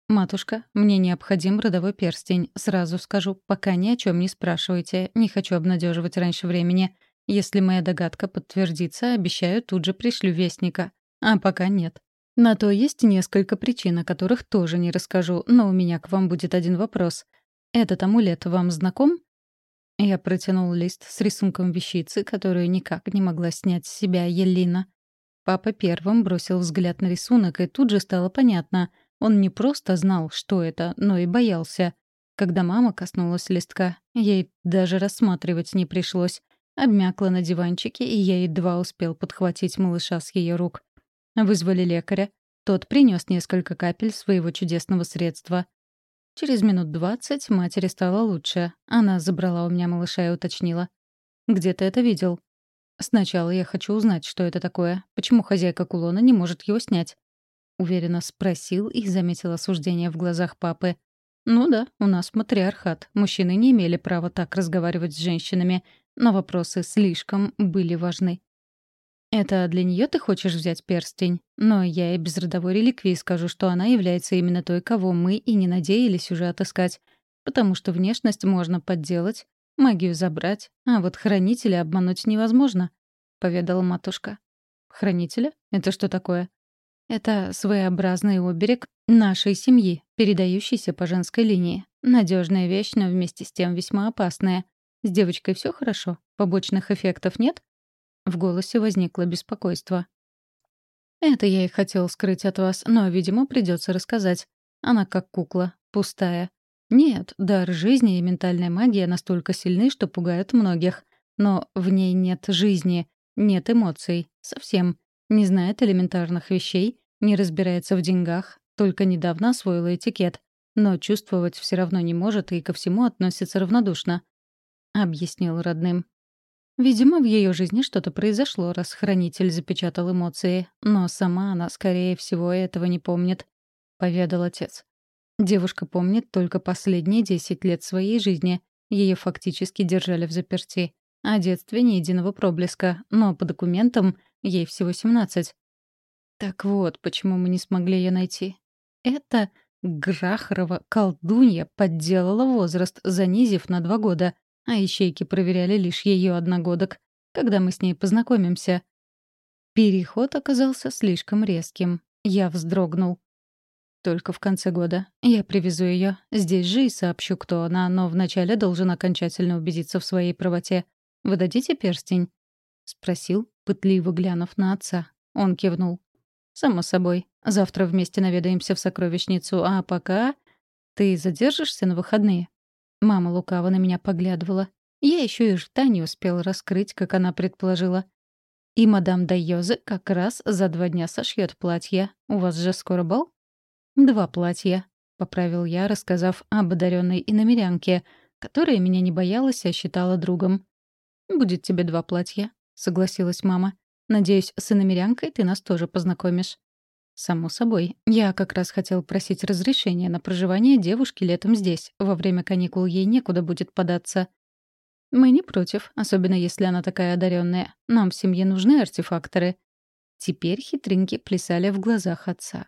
A: «Матушка, мне необходим родовой перстень. Сразу скажу, пока ни о чем не спрашивайте. Не хочу обнадеживать раньше времени. Если моя догадка подтвердится, обещаю, тут же пришлю вестника. А пока нет. На то есть несколько причин, о которых тоже не расскажу, но у меня к вам будет один вопрос. Этот амулет вам знаком?» Я протянул лист с рисунком вещицы, которую никак не могла снять с себя Елина. Папа первым бросил взгляд на рисунок, и тут же стало понятно. Он не просто знал, что это, но и боялся. Когда мама коснулась листка, ей даже рассматривать не пришлось. Обмякла на диванчике, и я едва успел подхватить малыша с ее рук. Вызвали лекаря. Тот принес несколько капель своего чудесного средства. Через минут двадцать матери стало лучше. Она забрала у меня малыша и уточнила. «Где ты это видел?» Сначала я хочу узнать, что это такое. Почему хозяйка кулона не может его снять? Уверенно спросил и заметил осуждение в глазах папы. Ну да, у нас матриархат. Мужчины не имели права так разговаривать с женщинами, но вопросы слишком были важны. Это для нее ты хочешь взять перстень? Но я и без родовой реликвии скажу, что она является именно той, кого мы и не надеялись уже отыскать. Потому что внешность можно подделать, Магию забрать, а вот хранителя обмануть невозможно», — поведала матушка. «Хранителя? Это что такое?» «Это своеобразный оберег нашей семьи, передающийся по женской линии. Надежная вещь, но вместе с тем весьма опасная. С девочкой все хорошо? Побочных эффектов нет?» В голосе возникло беспокойство. «Это я и хотел скрыть от вас, но, видимо, придется рассказать. Она как кукла, пустая. Нет, дар жизни и ментальная магия настолько сильны, что пугают многих. Но в ней нет жизни, нет эмоций. Совсем. Не знает элементарных вещей, не разбирается в деньгах, только недавно освоила этикет. Но чувствовать все равно не может и ко всему относится равнодушно. Объяснил родным. Видимо, в ее жизни что-то произошло, раз хранитель запечатал эмоции. Но сама она, скорее всего, этого не помнит. Поведал отец. Девушка помнит только последние 10 лет своей жизни. Ее фактически держали в заперти. О детстве ни единого проблеска, но по документам ей всего 17. Так вот, почему мы не смогли ее найти. Это Грахарова колдунья подделала возраст, занизив на два года, а ищейки проверяли лишь ее одногодок, когда мы с ней познакомимся. Переход оказался слишком резким. Я вздрогнул только в конце года. Я привезу ее здесь же и сообщу, кто она, но вначале должен окончательно убедиться в своей правоте. Вы дадите перстень?» — спросил, пытливо глянув на отца. Он кивнул. «Само собой. Завтра вместе наведаемся в сокровищницу, а пока... Ты задержишься на выходные?» Мама лукаво на меня поглядывала. Я еще и рта не успел раскрыть, как она предположила. И мадам Дайозе как раз за два дня сошьет платье. У вас же скоро бал? «Два платья», — поправил я, рассказав об одаренной иномерянке, которая меня не боялась, а считала другом. «Будет тебе два платья», — согласилась мама. «Надеюсь, с иномерянкой ты нас тоже познакомишь». Само собой. Я как раз хотел просить разрешения на проживание девушки летом здесь. Во время каникул ей некуда будет податься. Мы не против, особенно если она такая одаренная. Нам в семье нужны артефакторы. Теперь хитринки плясали в глазах отца.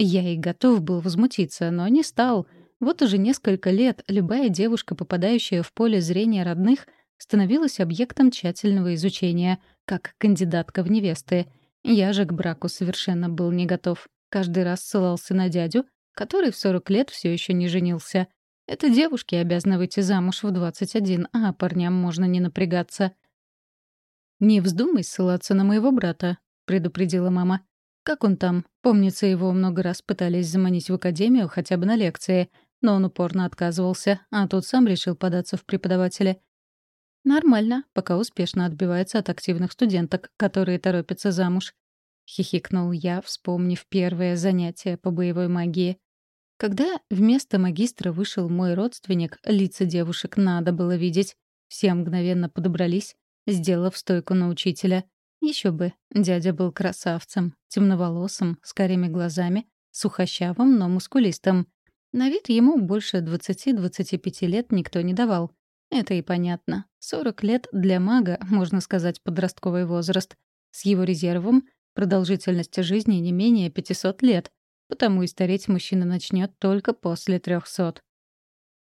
A: Я и готов был возмутиться, но не стал. Вот уже несколько лет любая девушка, попадающая в поле зрения родных, становилась объектом тщательного изучения, как кандидатка в невесты. Я же к браку совершенно был не готов. Каждый раз ссылался на дядю, который в 40 лет все еще не женился. Это девушки обязаны выйти замуж в 21, а парням можно не напрягаться. «Не вздумай ссылаться на моего брата», — предупредила мама. «Как он там? Помнится, его много раз пытались заманить в академию хотя бы на лекции, но он упорно отказывался, а тут сам решил податься в преподаватели. «Нормально, пока успешно отбивается от активных студенток, которые торопятся замуж», — хихикнул я, вспомнив первое занятие по боевой магии. Когда вместо магистра вышел мой родственник, лица девушек надо было видеть. Все мгновенно подобрались, сделав стойку на учителя. Еще бы, дядя был красавцем, темноволосым, с карими глазами, сухощавым, но мускулистым. На вид ему больше 20-25 лет никто не давал. Это и понятно. 40 лет для мага, можно сказать, подростковый возраст. С его резервом продолжительность жизни не менее 500 лет, потому и стареть мужчина начнет только после 300.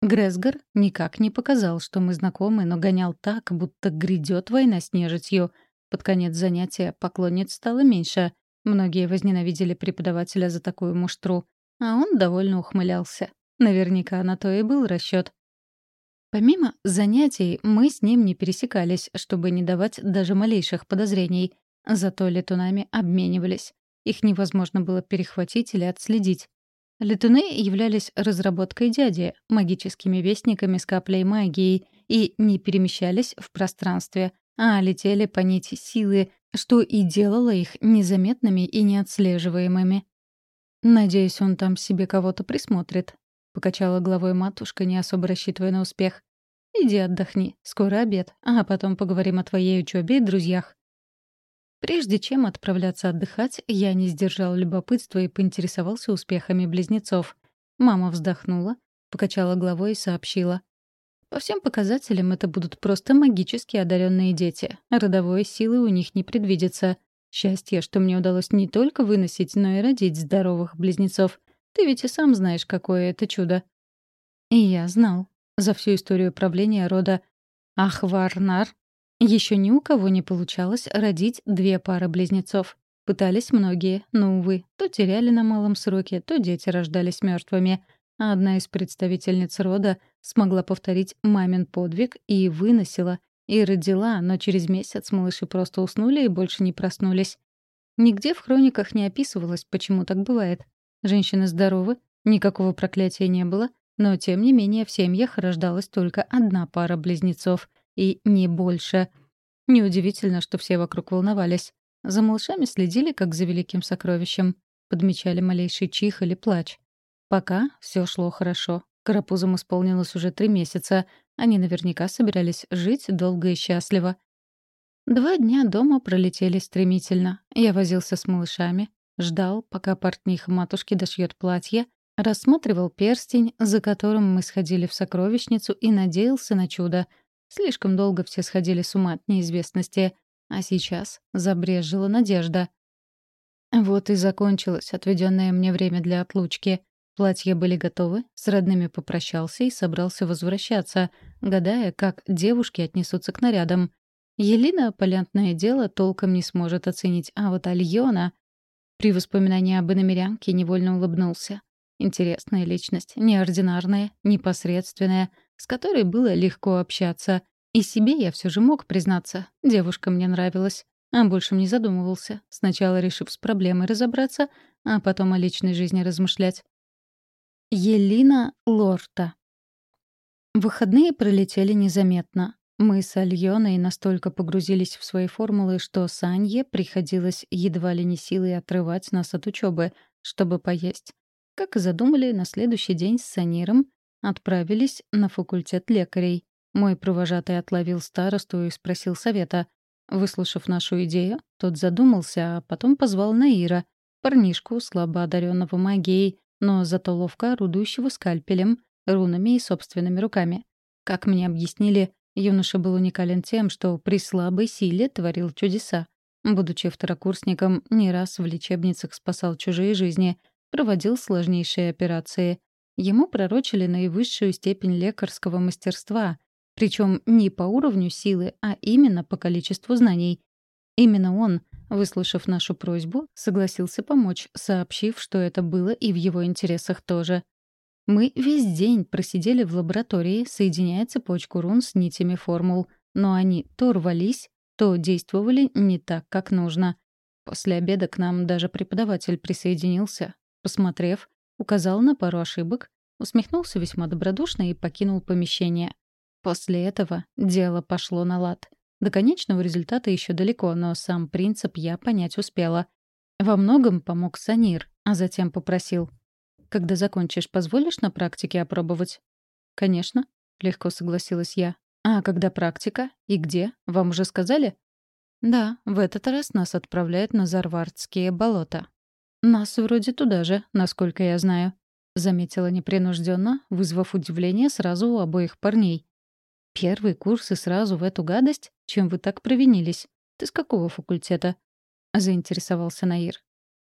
A: Гресгар никак не показал, что мы знакомы, но гонял так, будто грядет война с нежитью. Под конец занятия поклонниц стало меньше. Многие возненавидели преподавателя за такую муштру, а он довольно ухмылялся. Наверняка на то и был расчет. Помимо занятий, мы с ним не пересекались, чтобы не давать даже малейших подозрений. Зато летунами обменивались. Их невозможно было перехватить или отследить. Летуны являлись разработкой дяди, магическими вестниками с каплей магии, и не перемещались в пространстве, а летели по нити силы, что и делало их незаметными и неотслеживаемыми. «Надеюсь, он там себе кого-то присмотрит», — покачала головой матушка, не особо рассчитывая на успех. «Иди отдохни, скоро обед, а потом поговорим о твоей учебе и друзьях». Прежде чем отправляться отдыхать, я не сдержал любопытства и поинтересовался успехами близнецов. Мама вздохнула, покачала головой и сообщила. По всем показателям это будут просто магически одаренные дети. Родовой силы у них не предвидится. Счастье, что мне удалось не только выносить, но и родить здоровых близнецов. Ты ведь и сам знаешь, какое это чудо. И я знал. За всю историю правления рода Ахварнар еще ни у кого не получалось родить две пары близнецов. Пытались многие, но, увы, то теряли на малом сроке, то дети рождались мертвыми. А одна из представительниц рода смогла повторить мамин подвиг и выносила, и родила, но через месяц малыши просто уснули и больше не проснулись. Нигде в хрониках не описывалось, почему так бывает. Женщины здоровы, никакого проклятия не было, но тем не менее в семьях рождалась только одна пара близнецов, и не больше. Неудивительно, что все вокруг волновались. За малышами следили, как за великим сокровищем. Подмечали малейший чих или плач. Пока все шло хорошо. Карапузам исполнилось уже три месяца. Они наверняка собирались жить долго и счастливо. Два дня дома пролетели стремительно. Я возился с малышами, Ждал, пока портниха матушки дошьет платье, рассматривал перстень, за которым мы сходили в сокровищницу, и надеялся на чудо. Слишком долго все сходили с ума от неизвестности, а сейчас забрежила надежда. Вот и закончилось отведенное мне время для отлучки. Платья были готовы, с родными попрощался и собрался возвращаться, гадая, как девушки отнесутся к нарядам. Елена полянтное дело толком не сможет оценить, а вот Альона... При воспоминании об иномерянке невольно улыбнулся. Интересная личность, неординарная, непосредственная, с которой было легко общаться. И себе я все же мог признаться. Девушка мне нравилась. А больше не задумывался, сначала решив с проблемой разобраться, а потом о личной жизни размышлять. Елина Лорта Выходные пролетели незаметно. Мы с Альоной настолько погрузились в свои формулы, что Санье приходилось едва ли не силой отрывать нас от учебы, чтобы поесть. Как и задумали, на следующий день с Саниром отправились на факультет лекарей. Мой провожатый отловил старосту и спросил совета. Выслушав нашу идею, тот задумался, а потом позвал Наира. Парнишку, слабо одаренного магией, но зато ловко орудующего скальпелем, рунами и собственными руками. Как мне объяснили, юноша был уникален тем, что при слабой силе творил чудеса. Будучи второкурсником, не раз в лечебницах спасал чужие жизни, проводил сложнейшие операции. Ему пророчили наивысшую степень лекарского мастерства, причем не по уровню силы, а именно по количеству знаний. Именно он, выслушав нашу просьбу, согласился помочь, сообщив, что это было и в его интересах тоже. Мы весь день просидели в лаборатории, соединяя цепочку рун с нитями формул, но они то рвались, то действовали не так, как нужно. После обеда к нам даже преподаватель присоединился. Посмотрев, указал на пару ошибок, усмехнулся весьма добродушно и покинул помещение. После этого дело пошло на лад. До конечного результата еще далеко, но сам принцип я понять успела. Во многом помог Санир, а затем попросил. «Когда закончишь, позволишь на практике опробовать?» «Конечно», — легко согласилась я. «А когда практика? И где? Вам уже сказали?» «Да, в этот раз нас отправляют на Зарвардские болота». «Нас вроде туда же, насколько я знаю», — заметила непринужденно, вызвав удивление сразу у обоих парней. Первый курс и сразу в эту гадость? Чем вы так провинились? Ты с какого факультета? Заинтересовался Наир.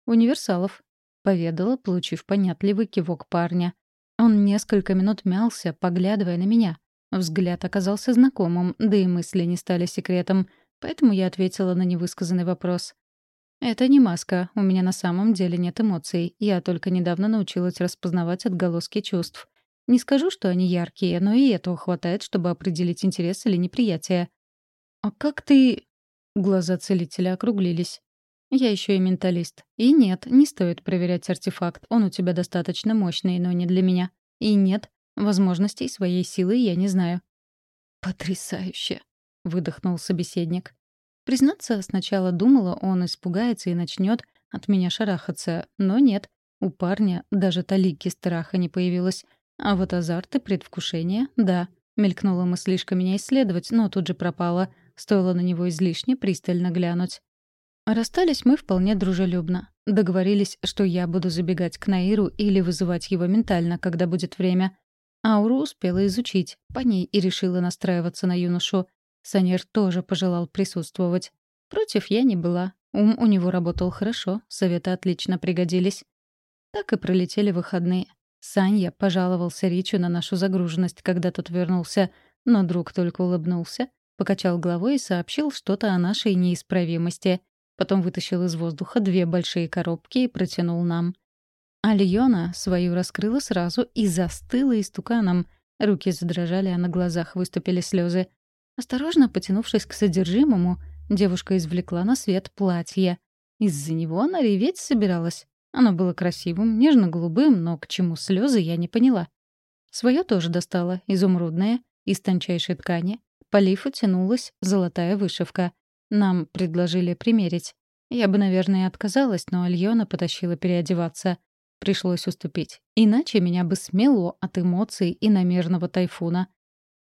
A: Универсалов. Поведала, получив понятливый кивок парня. Он несколько минут мялся, поглядывая на меня. Взгляд оказался знакомым, да и мысли не стали секретом, поэтому я ответила на невысказанный вопрос. «Это не маска, у меня на самом деле нет эмоций, я только недавно научилась распознавать отголоски чувств. Не скажу, что они яркие, но и этого хватает, чтобы определить интерес или неприятие. «А как ты...» Глаза целителя округлились. «Я еще и менталист. И нет, не стоит проверять артефакт. Он у тебя достаточно мощный, но не для меня. И нет, возможностей своей силы я не знаю». «Потрясающе!» — выдохнул собеседник. Признаться, сначала думала, он испугается и начнет от меня шарахаться, но нет. У парня даже талики страха не появилось. А вот азарт и предвкушение — да. Мелькнула мыслишка меня исследовать, но тут же пропала. Стоило на него излишне пристально глянуть. Расстались мы вполне дружелюбно. Договорились, что я буду забегать к Наиру или вызывать его ментально, когда будет время. Ауру успела изучить, по ней и решила настраиваться на юношу. Санер тоже пожелал присутствовать. Против я не была. Ум у него работал хорошо, советы отлично пригодились. Так и пролетели выходные. Санья пожаловался Ричу на нашу загруженность, когда тот вернулся, но друг только улыбнулся, покачал головой и сообщил что-то о нашей неисправимости. Потом вытащил из воздуха две большие коробки и протянул нам. Альона свою раскрыла сразу и застыла истуканом. Руки задрожали, а на глазах выступили слезы. Осторожно потянувшись к содержимому, девушка извлекла на свет платье. Из-за него она реветь собиралась. Оно было красивым, нежно-голубым, но к чему слезы я не поняла. Своё тоже достала, изумрудное, из тончайшей ткани. По лифу тянулась золотая вышивка. Нам предложили примерить. Я бы, наверное, отказалась, но Альона потащила переодеваться. Пришлось уступить. Иначе меня бы смело от эмоций и намерного тайфуна.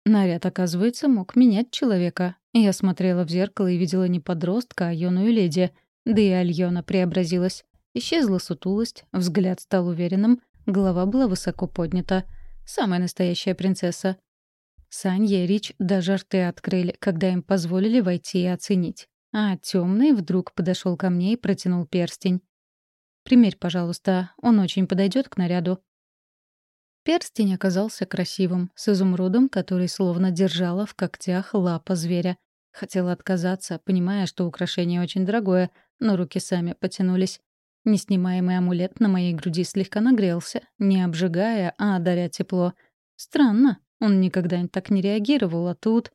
A: Наряд, оказывается, мог менять человека. Я смотрела в зеркало и видела не подростка, а юную леди. Да и Альона преобразилась. Исчезла сутулость, взгляд стал уверенным, голова была высоко поднята. Самая настоящая принцесса. Санья и Рич даже рты открыли, когда им позволили войти и оценить. А темный вдруг подошел ко мне и протянул перстень. «Примерь, пожалуйста, он очень подойдет к наряду». Перстень оказался красивым, с изумрудом, который словно держала в когтях лапа зверя. Хотела отказаться, понимая, что украшение очень дорогое, но руки сами потянулись. Неснимаемый амулет на моей груди слегка нагрелся, не обжигая, а даря тепло. Странно, он никогда так не реагировал, а тут...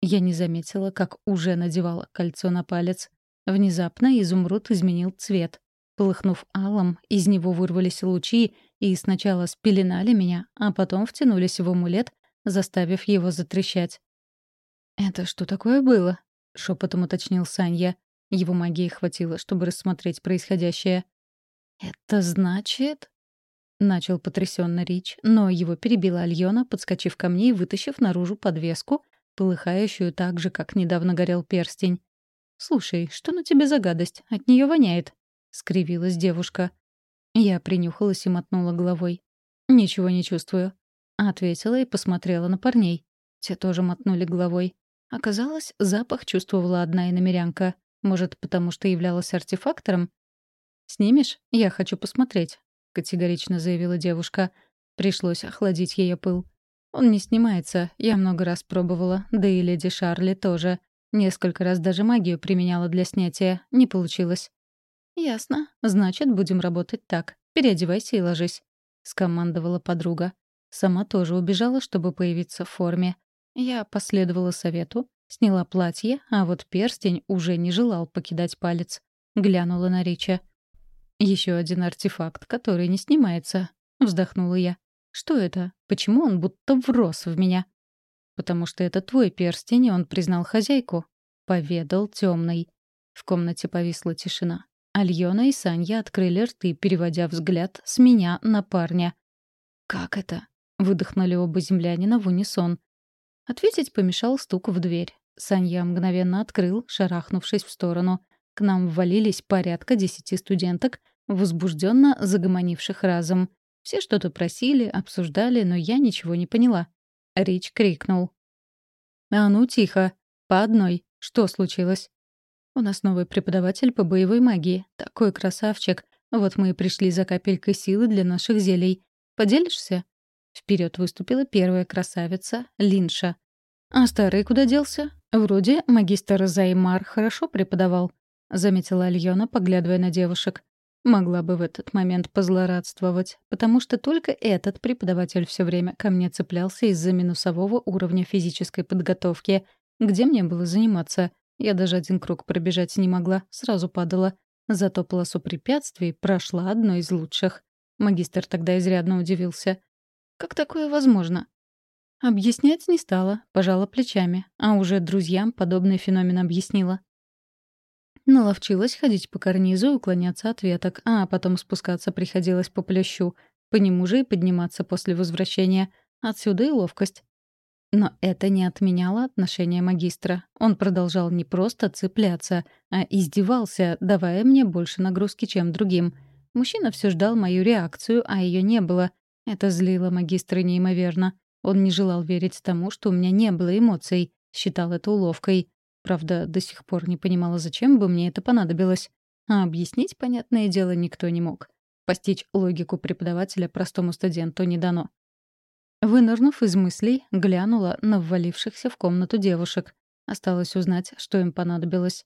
A: Я не заметила, как уже надевала кольцо на палец. Внезапно изумруд изменил цвет. Полыхнув алом, из него вырвались лучи и сначала спеленали меня, а потом втянулись в амулет, заставив его затрещать. «Это что такое было?» — шепотом уточнил Санья. Его магии хватило, чтобы рассмотреть происходящее. «Это значит...» — начал потрясенно Рич, но его перебила Альона, подскочив ко мне и вытащив наружу подвеску, полыхающую так же, как недавно горел перстень. «Слушай, что на тебе за гадость? От нее воняет». — скривилась девушка. Я принюхалась и мотнула головой. «Ничего не чувствую», — ответила и посмотрела на парней. Те тоже мотнули головой. Оказалось, запах чувствовала одна иномерянка. Может, потому что являлась артефактором? «Снимешь? Я хочу посмотреть», — категорично заявила девушка. Пришлось охладить ее пыл. «Он не снимается. Я много раз пробовала. Да и леди Шарли тоже. Несколько раз даже магию применяла для снятия. Не получилось». «Ясно. Значит, будем работать так. Переодевайся и ложись», — скомандовала подруга. Сама тоже убежала, чтобы появиться в форме. Я последовала совету, сняла платье, а вот перстень уже не желал покидать палец. Глянула на Рича. Еще один артефакт, который не снимается», — вздохнула я. «Что это? Почему он будто врос в меня?» «Потому что это твой перстень, и он признал хозяйку», — поведал темный. В комнате повисла тишина. Альона и Санья открыли рты, переводя взгляд с меня на парня. «Как это?» — выдохнули оба землянина в унисон. Ответить помешал стук в дверь. Санья мгновенно открыл, шарахнувшись в сторону. К нам ввалились порядка десяти студенток, возбужденно загомонивших разом. Все что-то просили, обсуждали, но я ничего не поняла. Рич крикнул. «А ну, тихо! По одной! Что случилось?» «У нас новый преподаватель по боевой магии. Такой красавчик. Вот мы и пришли за капелькой силы для наших зелий. Поделишься?» Вперед выступила первая красавица — Линша. «А старый куда делся? Вроде магистр Займар хорошо преподавал», — заметила Альона, поглядывая на девушек. Могла бы в этот момент позлорадствовать, потому что только этот преподаватель все время ко мне цеплялся из-за минусового уровня физической подготовки. Где мне было заниматься? Я даже один круг пробежать не могла, сразу падала. Зато полосу препятствий прошла одной из лучших. Магистр тогда изрядно удивился. «Как такое возможно?» Объяснять не стала, пожала плечами, а уже друзьям подобный феномен объяснила. Наловчилась ходить по карнизу и уклоняться от веток, а потом спускаться приходилось по плющу. По нему же и подниматься после возвращения. Отсюда и ловкость. Но это не отменяло отношение магистра. Он продолжал не просто цепляться, а издевался, давая мне больше нагрузки, чем другим. Мужчина все ждал мою реакцию, а ее не было. Это злило магистра неимоверно. Он не желал верить тому, что у меня не было эмоций, считал это уловкой. Правда, до сих пор не понимала, зачем бы мне это понадобилось. А объяснить, понятное дело, никто не мог. Постичь логику преподавателя простому студенту не дано. Вынырнув из мыслей, глянула на ввалившихся в комнату девушек. Осталось узнать, что им понадобилось.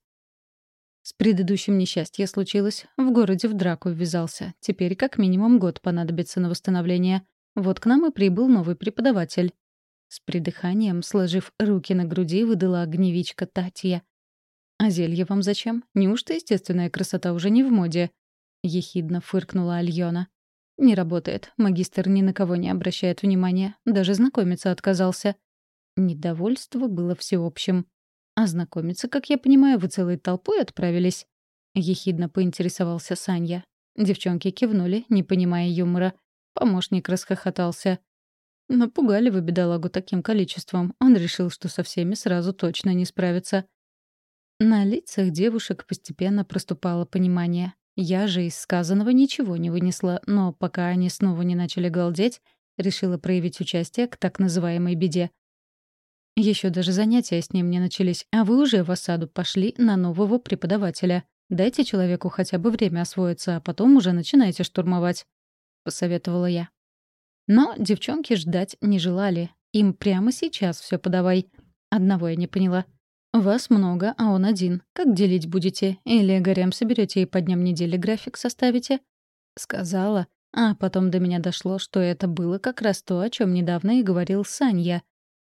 A: С предыдущим несчастье случилось. В городе в драку ввязался. Теперь как минимум год понадобится на восстановление. Вот к нам и прибыл новый преподаватель. С придыханием, сложив руки на груди, выдала огневичка Татья. «А зелье вам зачем? Неужто естественная красота уже не в моде?» — ехидно фыркнула Альона. «Не работает. Магистр ни на кого не обращает внимания. Даже знакомиться отказался». Недовольство было всеобщим. «А знакомиться, как я понимаю, вы целой толпой отправились?» — ехидно поинтересовался Саня. Девчонки кивнули, не понимая юмора. Помощник расхохотался. Напугали вы бедолагу таким количеством. Он решил, что со всеми сразу точно не справится. На лицах девушек постепенно проступало понимание. Я же из сказанного ничего не вынесла, но пока они снова не начали галдеть, решила проявить участие к так называемой беде. Еще даже занятия с ним не начались, а вы уже в осаду пошли на нового преподавателя. Дайте человеку хотя бы время освоиться, а потом уже начинайте штурмовать», — посоветовала я. Но девчонки ждать не желали. Им прямо сейчас все подавай. Одного я не поняла. Вас много, а он один. Как делить будете? Или горем соберете и по дням недели график составите? Сказала. А потом до меня дошло, что это было как раз то, о чем недавно и говорил Санья.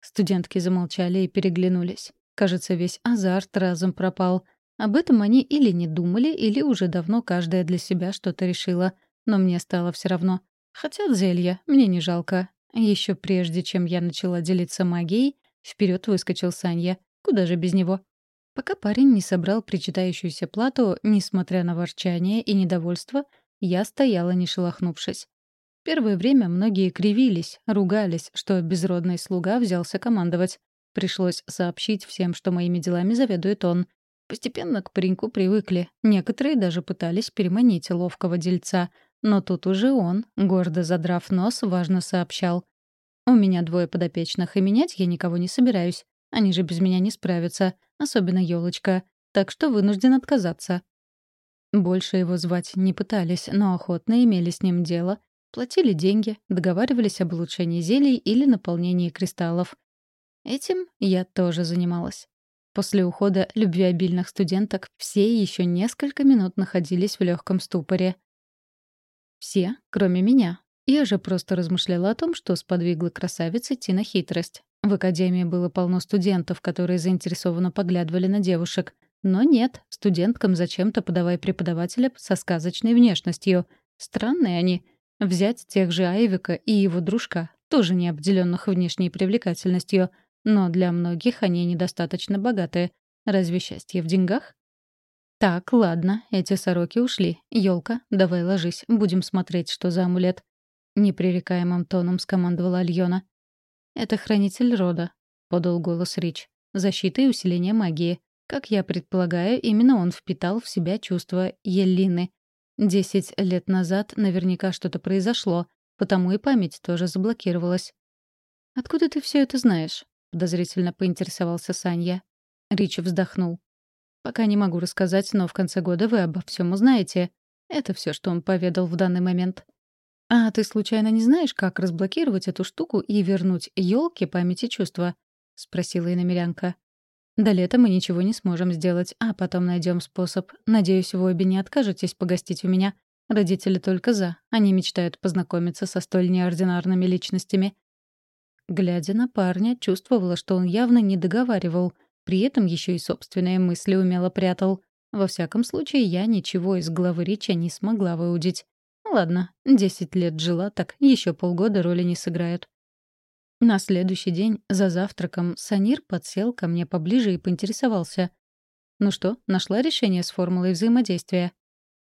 A: Студентки замолчали и переглянулись. Кажется, весь азарт разом пропал. Об этом они или не думали, или уже давно каждая для себя что-то решила. Но мне стало все равно. Хотят зелья, мне не жалко. Еще прежде, чем я начала делиться магией, вперед выскочил Санья. Куда же без него? Пока парень не собрал причитающуюся плату, несмотря на ворчание и недовольство, я стояла, не шелохнувшись. Первое время многие кривились, ругались, что безродный слуга взялся командовать. Пришлось сообщить всем, что моими делами заведует он. Постепенно к пареньку привыкли. Некоторые даже пытались переманить ловкого дельца. Но тут уже он, гордо задрав нос, важно сообщал. «У меня двое подопечных, и менять я никого не собираюсь. Они же без меня не справятся, особенно елочка. Так что вынужден отказаться». Больше его звать не пытались, но охотно имели с ним дело, платили деньги, договаривались об улучшении зелий или наполнении кристаллов. Этим я тоже занималась. После ухода любвеобильных студенток все еще несколько минут находились в легком ступоре. Все, кроме меня. Я же просто размышляла о том, что сподвигло красавиц идти на хитрость. В академии было полно студентов, которые заинтересованно поглядывали на девушек. Но нет, студенткам зачем-то подавай преподавателя со сказочной внешностью. Странные они. Взять тех же Айвика и его дружка, тоже не обделенных внешней привлекательностью — но для многих они недостаточно богатые. Разве счастье в деньгах? Так, ладно, эти сороки ушли. Ёлка, давай ложись, будем смотреть, что за амулет. Непререкаемым тоном скомандовала Альона. Это хранитель рода, подал голос Рич. Защита и усиление магии. Как я предполагаю, именно он впитал в себя чувство Еллины. Десять лет назад наверняка что-то произошло, потому и память тоже заблокировалась. «Откуда ты все это знаешь?» — подозрительно поинтересовался Санья. Рич вздохнул. «Пока не могу рассказать, но в конце года вы обо всем узнаете. Это все, что он поведал в данный момент». «А ты случайно не знаешь, как разблокировать эту штуку и вернуть елке память и чувства?» — спросила иномерянка. «До лета мы ничего не сможем сделать, а потом найдем способ. Надеюсь, вы обе не откажетесь погостить у меня. Родители только за. Они мечтают познакомиться со столь неординарными личностями. Глядя на парня, чувствовала, что он явно не договаривал, при этом еще и собственные мысли умело прятал. Во всяком случае, я ничего из главы речи не смогла выудить. Ладно, десять лет жила, так еще полгода роли не сыграют. На следующий день за завтраком Санир подсел ко мне поближе и поинтересовался. «Ну что, нашла решение с формулой взаимодействия?»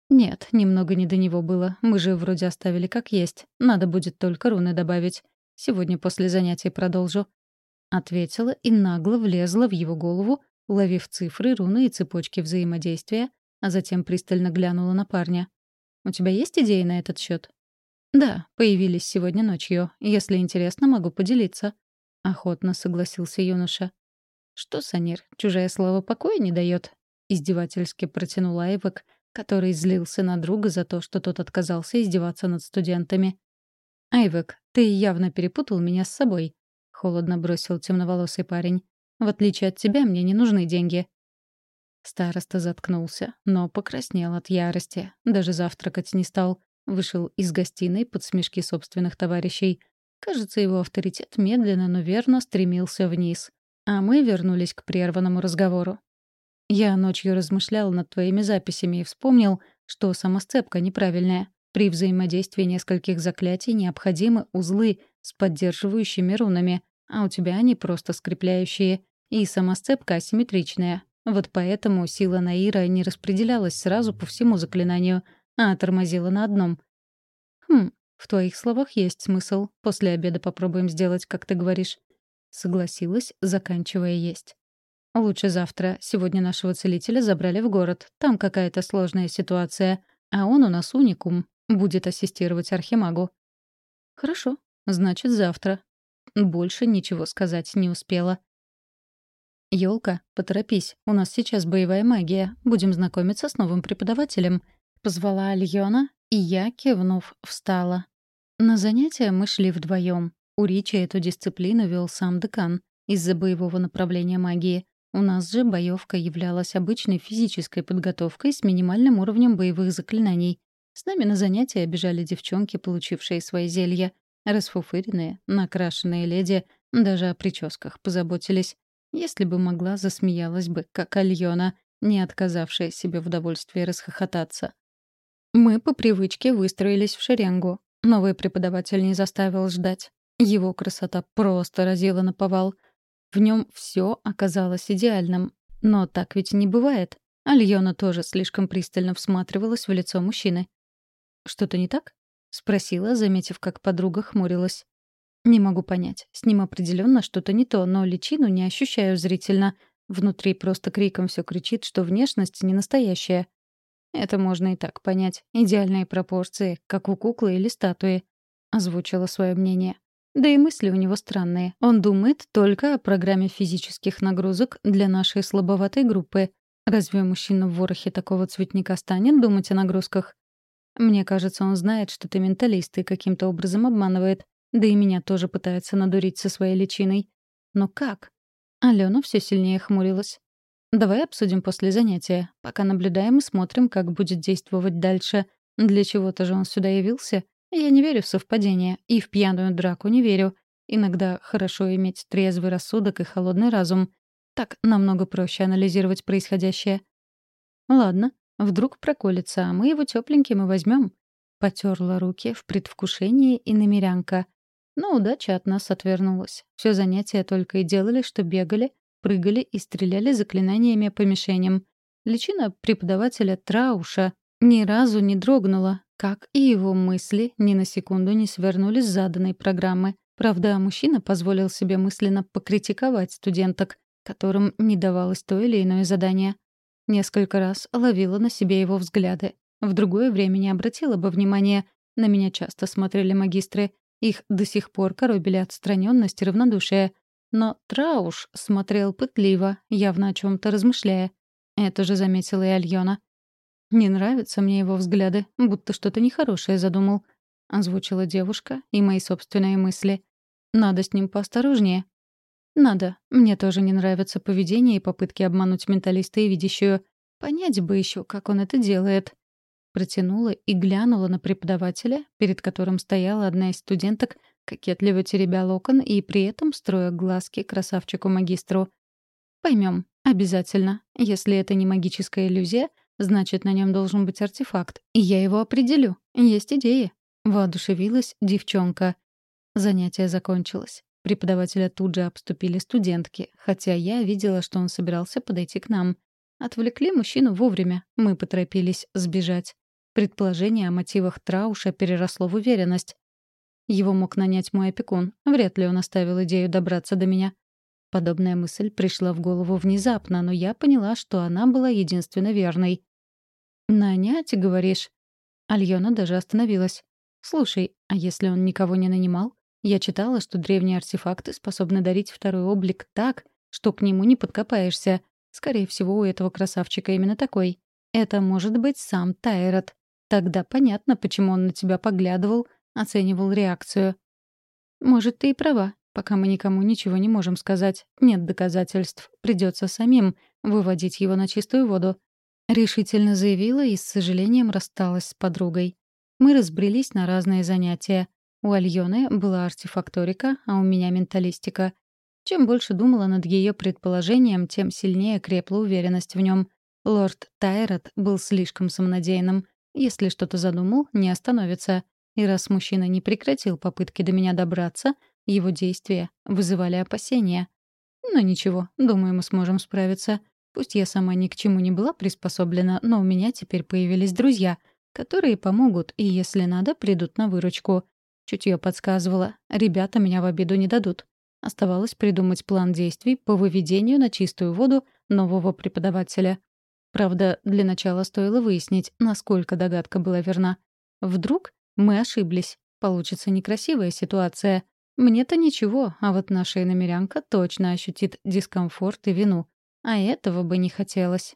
A: «Нет, немного не до него было. Мы же вроде оставили как есть. Надо будет только руны добавить. Сегодня после занятий продолжу». Ответила и нагло влезла в его голову, уловив цифры, руны и цепочки взаимодействия, а затем пристально глянула на парня. «У тебя есть идеи на этот счет? «Да, появились сегодня ночью. Если интересно, могу поделиться». Охотно согласился юноша. «Что, Санир, чужая слава покоя не дает? Издевательски протянул Айвок, который злился на друга за то, что тот отказался издеваться над студентами. «Айвек, ты явно перепутал меня с собой», — холодно бросил темноволосый парень. «В отличие от тебя, мне не нужны деньги». Староста заткнулся, но покраснел от ярости. Даже завтракать не стал. Вышел из гостиной под смешки собственных товарищей. Кажется, его авторитет медленно, но верно стремился вниз. А мы вернулись к прерванному разговору. Я ночью размышлял над твоими записями и вспомнил, что самосцепка неправильная. При взаимодействии нескольких заклятий необходимы узлы с поддерживающими рунами, а у тебя они просто скрепляющие, и сама сцепка асимметричная. Вот поэтому сила Наира не распределялась сразу по всему заклинанию, а тормозила на одном. «Хм, в твоих словах есть смысл. После обеда попробуем сделать, как ты говоришь». Согласилась, заканчивая есть. «Лучше завтра. Сегодня нашего целителя забрали в город. Там какая-то сложная ситуация. А он у нас уникум. Будет ассистировать Архимагу. Хорошо, значит, завтра. Больше ничего сказать не успела. Ёлка, поторопись, у нас сейчас боевая магия. Будем знакомиться с новым преподавателем. Позвала Альона, и я, кивнув, встала. На занятия мы шли вдвоем. У Ричи эту дисциплину вел сам декан из-за боевого направления магии. У нас же боевка являлась обычной физической подготовкой с минимальным уровнем боевых заклинаний. С нами на занятия бежали девчонки, получившие свои зелья. Расфуфыренные, накрашенные леди даже о прическах позаботились. Если бы могла, засмеялась бы, как Альона, не отказавшая себе в удовольствии расхохотаться. Мы по привычке выстроились в шеренгу. Новый преподаватель не заставил ждать. Его красота просто разила на повал. В нем все оказалось идеальным. Но так ведь не бывает. Альона тоже слишком пристально всматривалась в лицо мужчины. «Что-то не так?» — спросила, заметив, как подруга хмурилась. «Не могу понять. С ним определенно что-то не то, но личину не ощущаю зрительно. Внутри просто криком все кричит, что внешность не настоящая. Это можно и так понять. Идеальные пропорции, как у куклы или статуи. Озвучила свое мнение. Да и мысли у него странные. Он думает только о программе физических нагрузок для нашей слабоватой группы. Разве мужчина в ворохе такого цветника станет думать о нагрузках? Мне кажется, он знает, что ты менталист и каким-то образом обманывает. Да и меня тоже пытается надурить со своей личиной. Но как? Алена все сильнее хмурилась. «Давай обсудим после занятия. Пока наблюдаем и смотрим, как будет действовать дальше. Для чего-то же он сюда явился. Я не верю в совпадения. И в пьяную драку не верю. Иногда хорошо иметь трезвый рассудок и холодный разум. Так намного проще анализировать происходящее. Ладно, вдруг проколется, а мы его тепленьким и возьмем. Потерла руки в предвкушении и намерянка. Но удача от нас отвернулась. Все занятия только и делали, что бегали, прыгали и стреляли заклинаниями по мишеням. Личина преподавателя Трауша ни разу не дрогнула, как и его мысли ни на секунду не свернули с заданной программы. Правда, мужчина позволил себе мысленно покритиковать студенток, которым не давалось то или иное задание. Несколько раз ловила на себе его взгляды. В другое время не обратила бы внимания. На меня часто смотрели магистры, их до сих пор коробили отстраненность и равнодушие. Но Трауш смотрел пытливо, явно о чем то размышляя. Это же заметила и Альона. «Не нравятся мне его взгляды, будто что-то нехорошее задумал», — озвучила девушка и мои собственные мысли. «Надо с ним поосторожнее». «Надо. Мне тоже не нравится поведение и попытки обмануть менталиста и видящую. Понять бы еще, как он это делает». Протянула и глянула на преподавателя, перед которым стояла одна из студенток, кокетливо теребя локон и при этом строя глазки красавчику-магистру. Поймем, обязательно. Если это не магическая иллюзия, значит, на нем должен быть артефакт, и я его определю. Есть идеи. Воодушевилась девчонка. Занятие закончилось. Преподавателя тут же обступили студентки, хотя я видела, что он собирался подойти к нам. Отвлекли мужчину вовремя, мы поторопились сбежать. Предположение о мотивах Трауша переросло в уверенность. Его мог нанять мой опекун. Вряд ли он оставил идею добраться до меня. Подобная мысль пришла в голову внезапно, но я поняла, что она была единственно верной. «Нанять, говоришь?» Альона даже остановилась. «Слушай, а если он никого не нанимал? Я читала, что древние артефакты способны дарить второй облик так, что к нему не подкопаешься. Скорее всего, у этого красавчика именно такой. Это может быть сам Тайрот. Тогда понятно, почему он на тебя поглядывал, оценивал реакцию. Может, ты и права. Пока мы никому ничего не можем сказать. Нет доказательств. Придется самим выводить его на чистую воду. Решительно заявила и с сожалением рассталась с подругой. Мы разбрелись на разные занятия. У Альоны была артефакторика, а у меня менталистика. Чем больше думала над ее предположением, тем сильнее крепла уверенность в нем. Лорд Тайрот был слишком самонадеянным. Если что-то задумал, не остановится. И раз мужчина не прекратил попытки до меня добраться, его действия вызывали опасения. Но ничего, думаю, мы сможем справиться. Пусть я сама ни к чему не была приспособлена, но у меня теперь появились друзья, которые помогут и, если надо, придут на выручку. Чутье подсказывало, ребята меня в обиду не дадут. Оставалось придумать план действий по выведению на чистую воду нового преподавателя. Правда, для начала стоило выяснить, насколько догадка была верна. Вдруг мы ошиблись. Получится некрасивая ситуация. Мне-то ничего, а вот наша иномерянка точно ощутит дискомфорт и вину. А этого бы не хотелось.